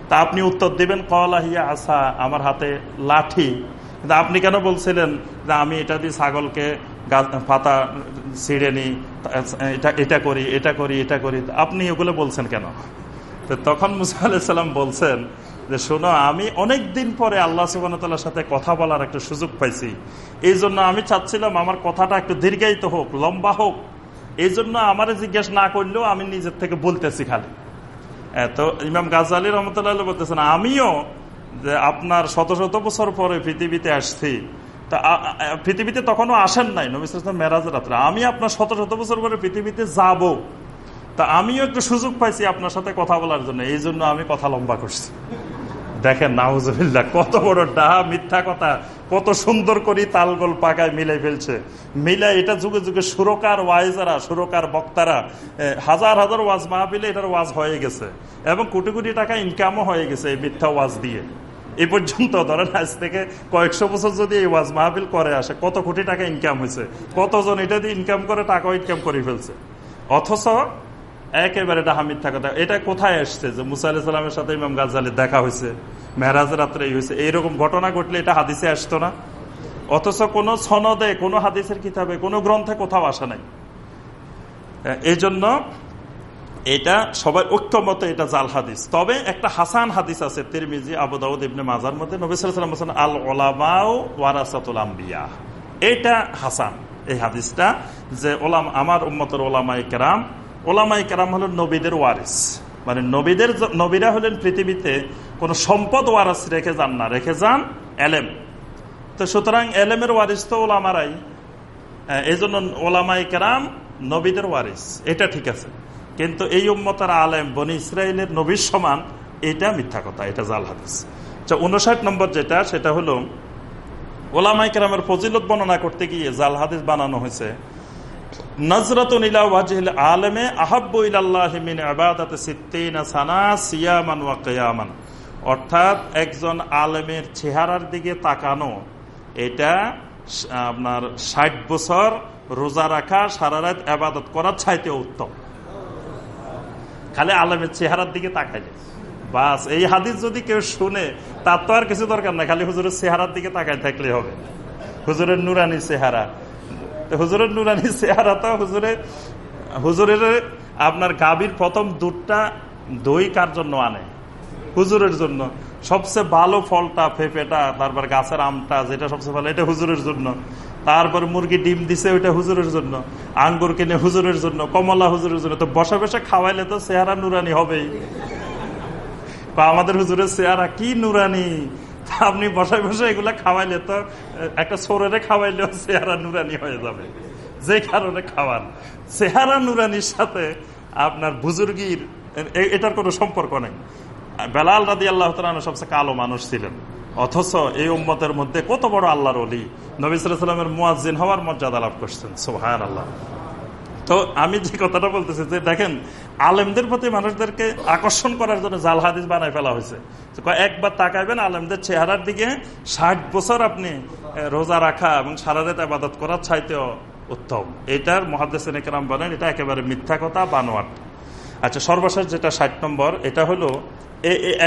তা আপনি উত্তর দিবেন, কলা হিয়া আসা, আমার হাতে লাঠি। কিন্তু আপনি কেন বলছিলেন যে, আমি এটা দিয়ে ছাগলকে পাতা ছিঁড়ে নি, এটা এটা করি এটা করি এটা করি? আপনি এগুলো বলছেন কেন? তো তখন মুসা আলাহিসাল্লাম বলছেন যে শোনো, আমি অনেক দিন পরে আল্লাহ সুবাহতাল্লার সাথে কথা বলার একটা সুযোগ পাইছি। এই জন্য আমি চাচ্ছিলাম আমার কথাটা একটু দীর্ঘায়িত হোক, লম্বা হোক। এই জন্য আমার জিজ্ঞেস না করলেও আমি নিজের থেকে বলতেছি খালি। তো ইমাম গাজালি রহমতুল্লাহ বলতেছেন, আমিও যে আপনার শত শত বছর পরে পৃথিবীতে আসছি। তা পৃথিবীতে তখনও আসেন নাই নবিস মেরাজ রাত্রে। আমি আপনার শত শত বছর পরে পৃথিবীতে যাব। তা, আমিও একটু সুযোগ পাইছি আপনার সাথে কথা বলার জন্য। এই জন্য আমি কথা লম্বা করছি। দেখেন নাউজুবিল্লা কত বড় ডাহা, মিথ্যা কথা। কত সুন্দর করে তালগোল পাকায় মিলে ফেলছে। মিলে এটা যুগে যুগে সুরকার ওয়াইজারা, সুরকার বক্তারা হাজার হাজার ওয়াজ মাহফিলে এটার ওয়াজ হয়ে গেছে। এবং কোটি কোটি টাকা ইনকামও হয়ে গেছে এই মিথ্যা ওয়াজ দিয়ে। এ পর্যন্ত, ধরেন, আজ থেকে কয়েকশো বছর যদি এই ওয়াজ মাহফিল করে আসে, কত কোটি টাকা ইনকাম হয়েছে? কতজন এটা দিয়ে ইনকাম করে, টাকাও ইনকাম করে ফেলছে? অথচ একেবারে ডাহা মিথ্যা কথা। এটা কোথায় আসছে যে মুসা আলাহিসাল্লামের সাথে ইমাম গাজালের দেখা হয়েছে? মেহরাজ রাত্রে হয়েছে। এইরকম ঘটনা ঘটলে এটা হাদিসে আসতো না। অথচ কোন সনদে, কোনো হাদিসের কিতাবে, কোনো গ্রন্থে কোথাও আসা নাই। এই জন্য এটা সবাই ঐক্যমত এটা জাল হাদিস। তবে একটা হাসান হাদিস আছে তিরমিজি, আবু দাউদ, ইবনে মাজার মধ্যে নবিসাম আল ওলামাও ওয়ারাসাতুল আম্বিয়া। এটা হাসান। এই হাদিসটা যে ওলাম, আমার উম্মতর ওলামাই কেরাম ওলামাই কেরাম হলেন নবীদের ওয়ারিস। মানে নবীদের নবীরা হলেন পৃথিবীতে কোন সম্পদ ওয়ারিস রেখে যান না, রেখে যান এলেম। তো সুতরাং এলেমের ওয়ারিস তো ওলামারাই। এই জন্য ওলামাই কেরাম নবীদের ওয়ারিস। এটা ঠিক আছে। কিন্তু এই উম্মতার আলেম বনি ইসরায়েলের নবীর সমান, এটা মিথ্যা কথা, এটা জাল হাদিস। উনষাট নম্বর যেটা, সেটা হলো ওলামাই কেরামের ফজিলত বর্ণনা করতে গিয়ে জাল হাদিস বানানো হয়েছে। একজন চেহারার দিকে তাকানো, এটা আপনার রোজা রাখা, সারা রাত আবাদত করার চাইতে উত্তম। খালি আলেমের চেহারার দিকে তাকাইলে। বাস, এই হাদিস যদি কেউ শুনে, তার তো আর কিছু দরকার নাই, খালি হুজুরের চেহারার দিকে তাকাই থাকলে হবে। হুজুরের নুরানি চেহারা হুজুরের নুরানি তো হুজুরে, হুজুরের আপনার গাভীর প্রথম দুধটা দই কার জন্য আনে? হুজুরের জন্য। সবচেয়ে ভালো ফলটা, ফেফেটা, তারপর গাছের আমটা, যেটা সবচেয়ে ভালো, এটা হুজুরের জন্য। তারপর মুরগি ডিম দিছে, ওইটা হুজুরের জন্য। আঙ্গুর কিনে হুজুরের জন্য, কমলা হুজুরের জন্য। তো বসে বসে খাওয়াইলে তো চেহারা নুরানি হবেই। আমাদের হুজুরের চেহারা কি নুরানি? আপনি বসায় বসে এগুলা খাওয়াইলে তো, একটা সোরেরে খাওয়াইলেও চেহারা নুরানি হয়ে যাবে। যে কারণে খাওয়ান। চেহারা নুরানির সাথে আপনার বুজুর্গির এটার কোনো সম্পর্ক নেই। বেলাল রাদি আল্লাহ সবচেয়ে কালো মানুষ ছিলেন। অথচ এই উম্মতের মধ্যে কত বড় আল্লাহর অলি নবিসামের মুয়াজ্জিন হওয়ার মর্যাদা লাভ করছেন। সোহান আল্লাহ তো আমি যে কথাটা বলতেছি যে দেখেন, আলেমদের প্রতি মানুষদেরকে আকর্ষণ করার জন্য জাল হাদিস বানায় ফেলা হয়েছে। একবার তাকাইবেন, আলেমদের চেহারার দিকে ষাট বছর আপনি রোজা রাখা এবং সারা রাত আবাদত করার চাইতেও উত্তম। এটার মহাদেসেন একরাম বলেন, এটা একেবারে মিথ্যা কথা, বানোয়াট। আচ্ছা সর্বশেষ যেটা ষাট নম্বর, এটা হলো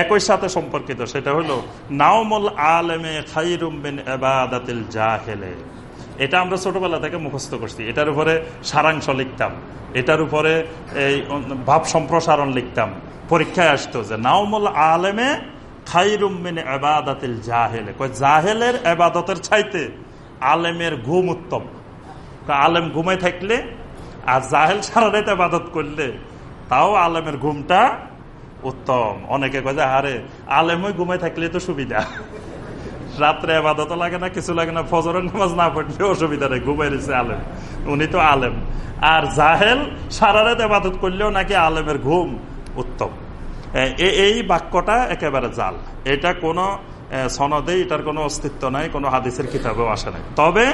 একই সাথে সম্পর্কিত, সেটা হলো, নাওমল আলেমে খাই খাইরুমিন এবাদাতিল জাহেলে। এটা আমরা ছোটবেলা থেকে মুখস্থ করছি। এটার উপরে সারাংশ লিখতাম। এটার উপরে এই ভাব সম্প্রসারণ লিখতাম। পরীক্ষায় আসতো যে, নাওমুল আলেমে খাইরুমিন এবাদাতিল জাহেলে। কয়, জাহেলের এবাদতের চাইতে আলেমের ঘুম উত্তম। আলেম ঘুমাই থাকলে আর জাহেল সারা রাত আবাদত করলে তাও আলেমের ঘুমটা উত্তম। অনেকে কয় যে, আরে আলেম ওই ঘুমাই থাকলে তো সুবিধা। রাত্রে আবাদত লাগে না, কিছু লাগে না, ফজরের নামাজ না পড়লে অসুবিধা নেই, ঘুমাই রয়েছে আলেম। উনি তো আলেম। আর জাহেল সারা রাত আবাদত করলেও নাকি আলেমের ঘুম উত্তম। এই বাক্যটা একেবারে জাল। এটা কোনো সনদে এটার কোনো অস্তিত্ব নাই, কোনো হাদিসের কিতাবেও আসে নাই। তবে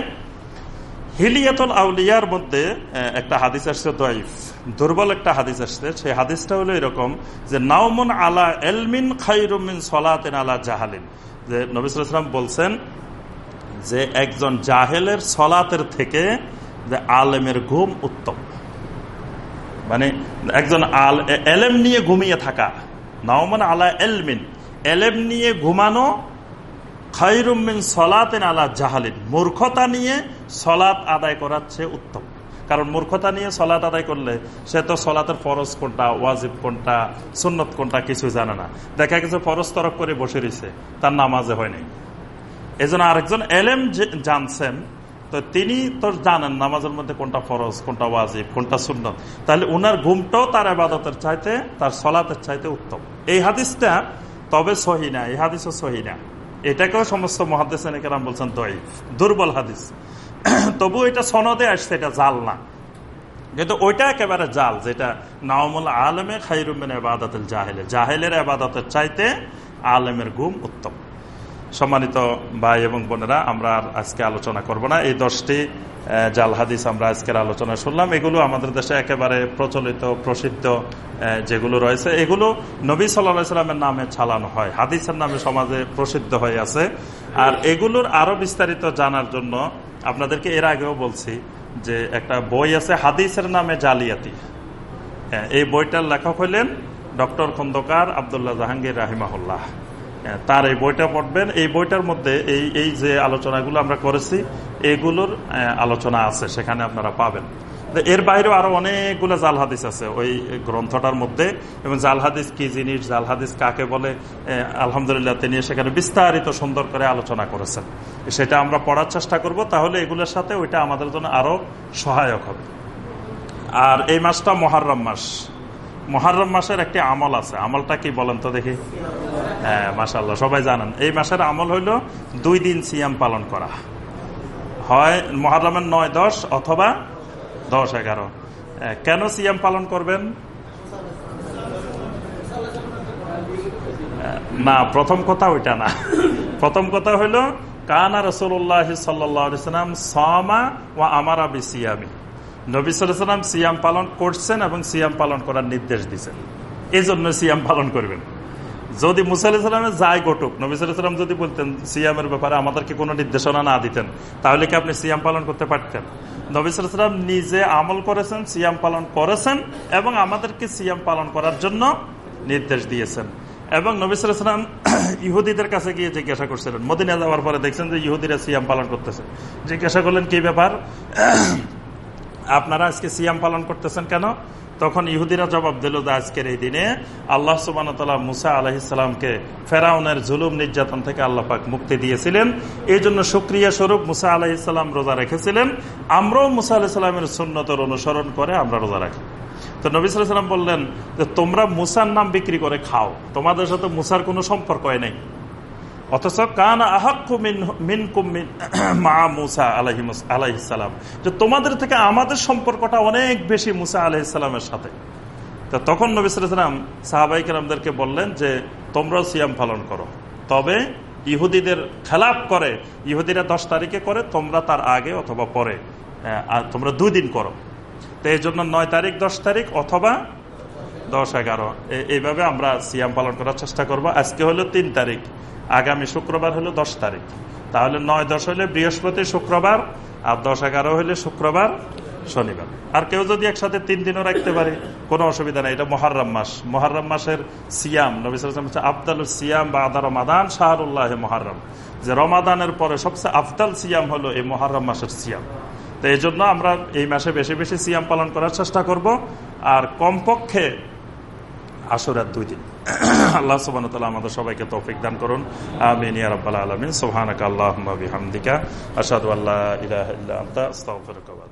হিলিয়াতুল আউলিয়ার মধ্যে একটা হাদিস আসছে দইফ। দুর্বল একটা হাদিস আসছে। সেই হাদিসটা হলো এরকম যে, নাওমন আলা এলমিন খাইরুমিন সলাতেন আলা জাহালিন। যে নবিসাম বলছেন যে একজন জাহেলের সলাতের থেকে যে আলেমের ঘুম উত্তম। মানে একজন আল এলেম নিয়ে ঘুমিয়ে থাকা। নাওমন আলা এলমিন, এলেম নিয়ে ঘুমানো খাইরুমিন সলাতেন আলা জাহালিন, মূর্খতা নিয়ে সলাৎ আদায় করার চেয়ে উত্তম। কারণ মূর্খতা নিয়ে সলাত আদায় করলে সে তো সলাতের ফরজ কোনটা, ওয়াজিব কোনটা, সুন্নত কোনটা কিছু জানে না। দেখা গেছে ফরজ তরফ করে বসে রয়েছে, তার নামাজে হয়নি এজন্য আরেকজন এলেম জানছেন, তো তিনি তো জানেন নামাজের মধ্যে কোনটা ফরজ, কোনটা ওয়াজিব, কোনটা সুন্নত। তাহলে উনার ঘুমটাও তার আবাদতের চাইতে, তার সলাতের চাইতে উত্তম। এই হাদিসটা তবে সহি না, এই হাদিসও সহি না। এটাকেও সমস্ত মহাদেসান বলছেন দই দুর্বল হাদিস। তবু এটা সনদে আসছে, এটা জাল না। কিন্তু ওইটা একেবারে জাল, যেটা নাওমুল আলমে খাইরুমেন আবাদতের জাহেলে জাহেলের আবাদতের চাইতে আলেমের গুম উত্তম। সম্মানিত ভাই এবং বোনেরা, আমরা আর আজকে আলোচনা করব না। এই দশটি জাল হাদিস আমরা আজকের আলোচনা শুনলাম। এগুলো আমাদের দেশে একেবারে প্রচলিত, প্রসিদ্ধ যেগুলো রয়েছে। এগুলো নবী সাল্লা সাল্লামের নামে ছালানো হয়। হাদিসের নামে সমাজে প্রসিদ্ধ হয়ে আছে। আর এগুলোর আরও বিস্তারিত জানার জন্য আপনাদেরকে এর আগেও বলছি যে একটা বই আছে হাদিসের নামে জালিয়াতি। হ্যাঁ, এই বইটার লেখক হইলেন ডক্টর খন্দকার আবদুল্লাহ জাহাঙ্গীর রাহিমাহুল্লাহ। হ্যাঁ, তার এই বইটা পড়বেন। এই বইটার মধ্যে এই এই যে আলোচনাগুলো আমরা করেছি এগুলোর আলোচনা আছে সেখানে আপনারা পাবেন। এর বাইরেও আরও অনেকগুলো জাল হাদিস আছে ওই গ্রন্থটার মধ্যে। এবং জাল হাদিস কি জিনিস, জাল হাদিস কাকে বলে? আলহামদুলিল্লাহ তিনি সেখানে বিস্তারিত সুন্দর করে আলোচনা করেছেন। সেটা আমরা পড়ার চেষ্টা করব, তাহলে এগুলোর সাথে ওইটা আমাদের জন্য আরও সহায়ক হবে। আর এই মাসটা মহারম মাস। মহারম মাসের একটি আমল আছে। আমলটা কি বলেন তো দেখি? হ্যাঁ মাসাল্লাহ সবাই জানেন। এই মাসের আমল হইল দুই দিন সিয়াম পালন করা। হয় মহারমের নয় দশ অথবা দশ এগারো। কেন সিয়াম পালন করবেন? না, প্রথম কথা ওইটা না। প্রথম কথা হইল, কানা রসুল্লাহ সাল্লাম সামা ও আমারা বি সিয়ামি নবী সাল্লাম সিয়াম পালন করছেন এবং সিয়াম পালন করার নির্দেশ দিচ্ছেন এই জন্য সিয়াম পালন করবেন। যদি মুসা আলাহিসাল্লামের যাই ঘটুক, নবী যদি বলতেন সিয়ামের ব্যাপারে আমাদেরকে কোনো নির্দেশনা না দিতেন, তাহলে কি আপনি সিয়াম পালন করতে পারতেন? নবী সাল্লাম নিজে আমল করেছেন, সিয়াম পালন করেছেন এবং আমাদেরকে সিয়াম পালন করার জন্য নির্দেশ দিয়েছেন। এবং নবিসাম ইহুদিদের কাছে গিয়ে জিজ্ঞাসা করছিলেন মদিনা যাওয়ার পরে দেখছেন যে ইহুদিরা সিয়াম পালন করতেছে। জিজ্ঞাসা করলেন, কি ব্যাপার? আপনারা আজকে সিয়াম পালন করতেছেন কেন? তখন ইহুদিরা জবাব দিল যে আজকের এই দিনে আল্লাহ সুবান মুসা আলহিসামকে ফেরাউনের জুলুম নির্যাতন থেকে আল্লাহ পাক মুক্তি দিয়েছিলেন। এই জন্য সুক্রিয়া স্বরূপ মুসা আলহিসাম রোজা রেখেছিলেন। আমরাও মুসা আলাহিসাল্লামের সুন্নতর অনুসরণ করে আমরা রোজা রাখি। তো নবী সাল্লাম বললেন যে, তোমরা মুসার নাম বিক্রি করে খাও। তোমাদের সাথে মুসার কোনো সম্পর্ক নাই। অথচ কান আলাইসালাম যে তোমাদের থেকে আমাদের সম্পর্কটা অনেক বেশি মুসা আলাইসালামের সাথে। তখন নবিসাম সাহাবাই কালামদেরকে বললেন যে, তোমরাও সিয়াম পালন করো। তবে ইহুদিদের খেলাপ করে, ইহুদিরা দশ তারিখে করে, তোমরা তার আগে অথবা পরে তোমরা দুই দিন করো। তো এই জন্য নয় তারিখ, দশ তারিখ অথবা দশ এগারো। এইভাবে আমরা সিয়াম পালন করার চেষ্টা করব। আজকে হলো তিন তারিখ। আগামী শুক্রবার হলো দশ তারিখ। তাহলে নয় দশ হলে বৃহস্পতি শুক্রবার আর দশ এগারো হলে শুক্রবার শনিবার। আর কেউ যদি একসাথে তিন দিনও রাখতে পারে, কোনো অসুবিধা নেই, এটা মহারাম মাস। মহারাম মাসের সিয়াম নবিসাম আফতাল সিয়াম বা আদা রমাদান, শাহরুল্লাহ মহারাম যে রমাদানের পরে সবচেয়ে আফতাল সিয়াম হলো এই মহারাম মাসের সিয়াম। তো এই জন্য আমরা এই মাসে বেশি বেশি সিয়াম পালন করার চেষ্টা করব। আর কমপক্ষে আসরের দুই দিন। আল্লাহ সুবান আমাদের সবাইকে তৌফিক দান করুন। আমিন ইয়ারব্বাল আলমিন। সোহানক আল্লাহ হামদিকা আসাদু আল্লাহ ইলাহ ইল্লা আতুবু